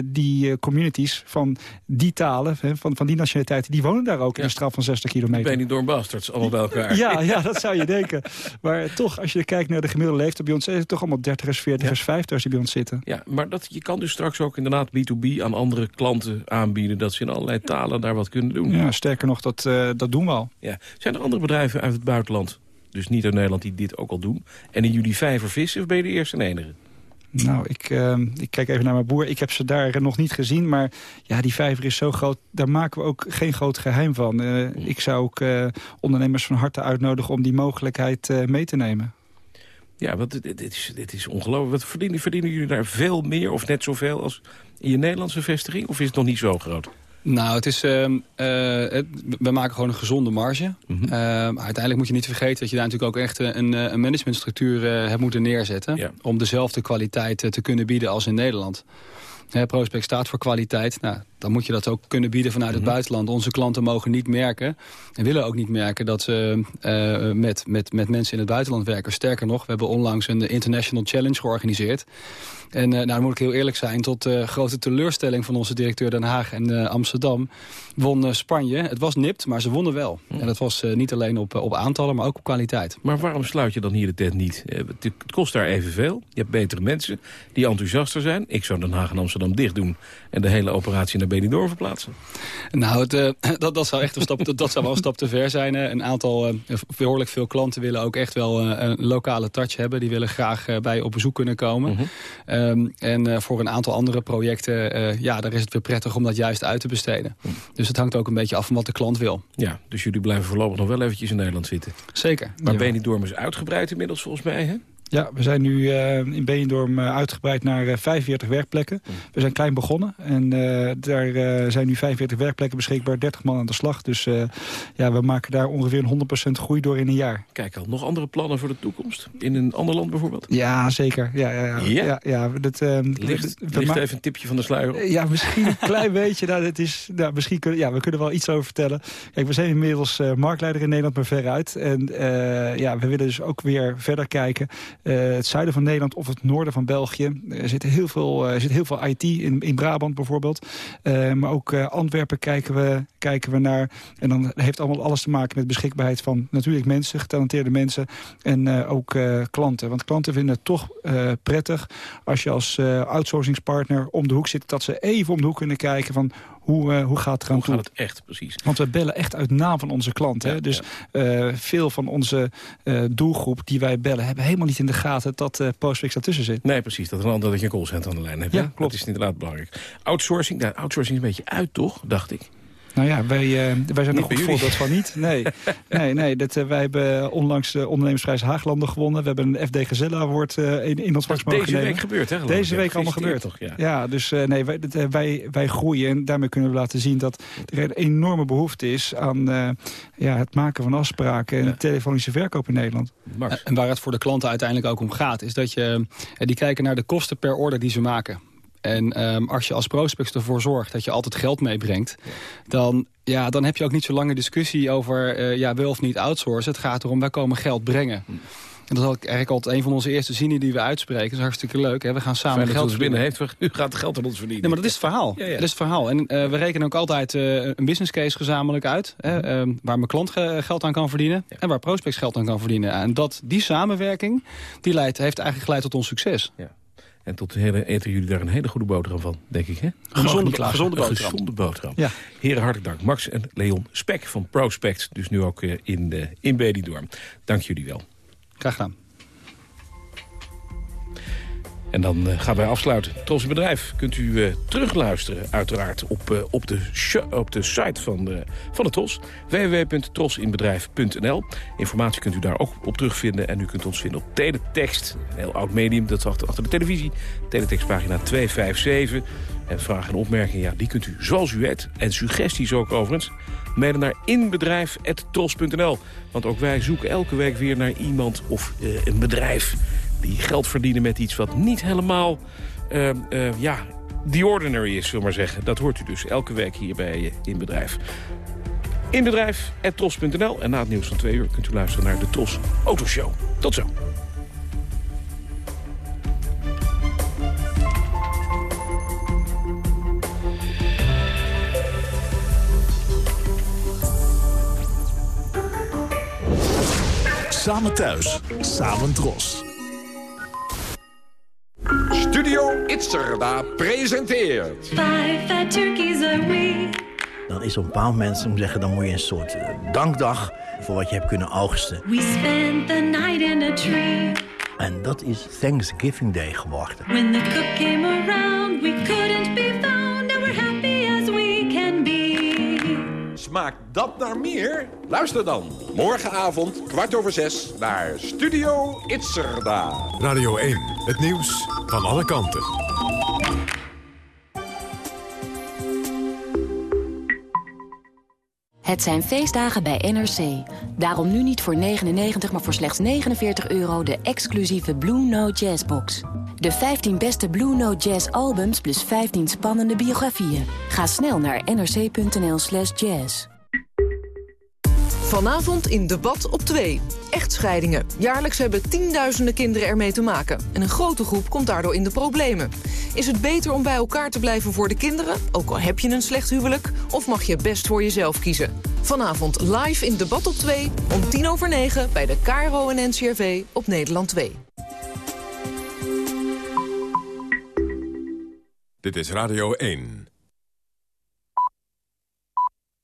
Speaker 18: die communities van die talen, van, van die nationaliteiten... die wonen daar ook in een straf van 60 kilometer.
Speaker 13: Benidorm Bastards, allemaal bij elkaar.
Speaker 18: Ja, ja, dat zou je denken. Maar toch, als je kijkt naar de gemiddelde leeftijd bij ons... is het toch allemaal 30ers, 40ers, 50ers die bij ons zitten.
Speaker 13: Ja, maar dat, je kan dus straks ook inderdaad B2B aan andere klanten aanbieden... dat ze in allerlei talen daar wat kunnen doen.
Speaker 18: Ja, sterker nog, dat, uh, dat doen we al.
Speaker 13: Ja. Zijn er andere bedrijven uit het buitenland, dus niet uit Nederland... die dit ook al doen? En in jullie vijver vissen of ben je de eerste en enige?
Speaker 18: Nou, ik, uh, ik kijk even naar mijn boer. Ik heb ze daar nog niet gezien, maar ja, die vijver is zo groot. Daar maken we ook geen groot geheim van. Uh, ik zou ook uh, ondernemers van harte uitnodigen om die mogelijkheid mee te nemen.
Speaker 13: Ja, want dit, dit is, dit is ongelooflijk. Wat verdienen, verdienen jullie daar veel meer of net zoveel als in je Nederlandse vestiging? Of is het nog niet zo groot?
Speaker 27: Nou, het is, uh, uh, het, we maken gewoon een gezonde marge. Mm -hmm. uh, uiteindelijk moet je niet vergeten dat je daar natuurlijk ook echt een, een managementstructuur hebt moeten neerzetten. Ja. Om dezelfde kwaliteit te kunnen bieden als in Nederland. Hè, Prospect staat voor kwaliteit. Nou, dan moet je dat ook kunnen bieden vanuit het mm -hmm. buitenland. Onze klanten mogen niet merken en willen ook niet merken dat ze uh, met, met, met mensen in het buitenland werken. Sterker nog, we hebben onlangs een International Challenge georganiseerd. En uh, nou, dan moet ik heel eerlijk zijn, tot uh, grote teleurstelling van onze directeur Den Haag en uh, Amsterdam won Spanje. Het was nipt, maar ze wonnen wel. En dat was niet alleen op, op aantallen, maar ook op kwaliteit.
Speaker 13: Maar waarom sluit je dan hier de tent niet? Het kost daar evenveel. Je hebt betere mensen die enthousiaster zijn. Ik zou Den Haag en Amsterdam dicht doen en de hele operatie naar Benidorm verplaatsen.
Speaker 27: Nou, het, dat, dat, zou echt een stap, dat, dat zou wel een stap te ver zijn. Een aantal, behoorlijk veel klanten willen ook echt wel een lokale touch hebben. Die willen graag bij op bezoek kunnen komen. -hmm. Um, en voor een aantal andere projecten, ja, daar is het weer prettig om dat juist uit te besteden. Hm. Dus het hangt ook een beetje af van wat de klant wil.
Speaker 13: Ja, dus jullie blijven voorlopig nog wel eventjes in Nederland zitten.
Speaker 27: Zeker.
Speaker 13: Maar Benidorm is uitgebreid inmiddels volgens mij, hè?
Speaker 18: Ja, we zijn nu uh, in Benidorm uh, uitgebreid naar uh, 45 werkplekken. Mm. We zijn klein begonnen en daar zijn nu 45 werkplekken beschikbaar, 30 man aan de slag. Dus ja, we maken daar ongeveer een 100% groei door in een jaar.
Speaker 13: Kijk al, nog andere plannen voor de toekomst? In een ander land bijvoorbeeld?
Speaker 18: Ja, zeker. Ja, ja, ja.
Speaker 13: ja?
Speaker 18: ja, ja dat,
Speaker 13: ligt we, ligt even een tipje van de sluier
Speaker 18: Ja, misschien een klein beetje. Nou, het is, nou, misschien kunnen, ja, we kunnen wel iets over vertellen. Kijk, we zijn inmiddels marktleider in Nederland, maar veruit. En ja, we willen dus ook weer verder kijken. Uh, het zuiden van Nederland of het noorden van België. Er zit heel veel, er zit heel veel IT in, in Brabant bijvoorbeeld. Uh, maar ook Antwerpen kijken we, kijken we naar. En dan heeft allemaal alles te maken met beschikbaarheid van natuurlijk mensen, getalenteerde mensen. En ook klanten. Want klanten vinden het toch prettig als je als outsourcingspartner om de hoek zit. Dat ze even om de hoek kunnen kijken van hoe, uh, hoe gaat het eraan
Speaker 13: hoe toe? gaat het echt, precies?
Speaker 18: Want we bellen echt uit naam van onze klant. Hè? Dus uh, veel van onze uh, doelgroep die wij bellen... hebben helemaal niet in de gaten dat uh, Postfix daartussen zit.
Speaker 13: Nee, precies. Dat een ander dat je een callcenter aan de lijn hebt.
Speaker 18: Ja, klopt.
Speaker 13: Dat is inderdaad belangrijk. Outsourcing, nou, outsourcing is een beetje uit, toch? Dacht ik.
Speaker 18: Nou ja, wij, uh, wij zijn een goed voorbeeld van niet. Nee, nee, nee dat, uh, wij hebben onlangs de ondernemersprijs Haaglanden gewonnen. We hebben een FD Gezella Award uh, in, in ons vak mogen
Speaker 13: Deze week gebeurd, hè?
Speaker 18: Deze week allemaal gebeurd.
Speaker 13: Toch, ja.
Speaker 18: ja, dus nee, wij, dat, wij, wij groeien en daarmee kunnen we laten zien dat er een enorme behoefte is aan ja, het maken van afspraken en ja. telefonische verkoop in Nederland.
Speaker 27: Max. En waar het voor de klanten uiteindelijk ook om gaat, is dat je, die kijken naar de kosten per order die ze maken. En um, als je als prospect ervoor zorgt dat je altijd geld meebrengt... dan, ja, dan heb je ook niet zo lange discussie over uh, ja, wel of niet outsourcen. Het gaat erom, wij komen geld brengen. En dat is eigenlijk altijd een van onze eerste zinnen die we uitspreken. Dat is hartstikke leuk. Hè? We gaan samen geld
Speaker 13: dat binnen heeft. Nu gaat het geld aan ons verdienen.
Speaker 27: Nee, maar dat is het verhaal. Ja, ja. Dat is het verhaal. En uh, we rekenen ook altijd uh, een business case gezamenlijk uit. Hè? Uh, waar mijn klant geld aan kan verdienen. Ja. En waar prospects geld aan kan verdienen. En dat, die samenwerking die leidt, heeft eigenlijk geleid tot ons succes.
Speaker 13: Ja. En tot hele, eten jullie daar een hele goede boterham van, denk ik, hè?
Speaker 27: Gezonde, gezonde boterham.
Speaker 13: Gezonde boterham.
Speaker 18: Ja.
Speaker 13: Heren, hartelijk dank. Max en Leon Spek van Prospect, dus nu ook uh, in, uh, in Bedidorm. Dank jullie wel.
Speaker 27: Graag gedaan.
Speaker 13: En dan uh, gaan wij afsluiten. Tros Bedrijf kunt u uh, terugluisteren uiteraard op, uh, op, de op de site van, de, van de TROS. www.trosinbedrijf.nl Informatie kunt u daar ook op terugvinden. En u kunt ons vinden op Teletext. Een heel oud medium, dat achter, achter de televisie. Teletext pagina 257. En vragen en opmerkingen, ja, die kunt u zoals u weet. En suggesties ook overigens. Mailen naar inbedrijf.tros.nl. Want ook wij zoeken elke week weer naar iemand of een bedrijf die geld verdienen met iets wat niet helemaal, uh, uh, ja, the ordinary is, we maar zeggen. Dat hoort u dus elke week hier bij In Bedrijf. In bedrijf, tros.nl. En na het nieuws van twee uur kunt u luisteren naar de Tros Autoshow. Tot zo.
Speaker 31: Samen thuis, samen Tros.
Speaker 32: Itzerda presenteert...
Speaker 33: Five fat turkeys a week.
Speaker 34: Dan is op een bepaald moment, moet zeggen, dan moet je een soort eh, dankdag voor wat je hebt kunnen oogsten.
Speaker 33: We spent the night in a tree.
Speaker 34: En dat is Thanksgiving Day geworden.
Speaker 33: When the cook came around, we couldn't be found. And we're happy as we can be.
Speaker 32: Smaakt dat naar meer? Luister dan morgenavond kwart over zes naar Studio Itzerda.
Speaker 1: Radio 1, het nieuws van alle kanten.
Speaker 35: Het zijn feestdagen bij NRC. Daarom nu niet voor 99, maar voor slechts 49 euro de exclusieve Blue Note Jazz box. De 15 beste Blue Note Jazz albums plus 15 spannende biografieën. Ga snel naar nrc.nl slash jazz.
Speaker 36: Vanavond in Debat op 2. Echtscheidingen. Jaarlijks hebben tienduizenden kinderen ermee te maken. En een grote groep komt daardoor in de problemen. Is het beter om bij elkaar te blijven voor de kinderen? Ook al heb je een slecht huwelijk? Of mag je best voor jezelf kiezen? Vanavond live in Debat op 2 om tien over negen bij de KRO en NCRV op Nederland 2.
Speaker 1: Dit is Radio 1.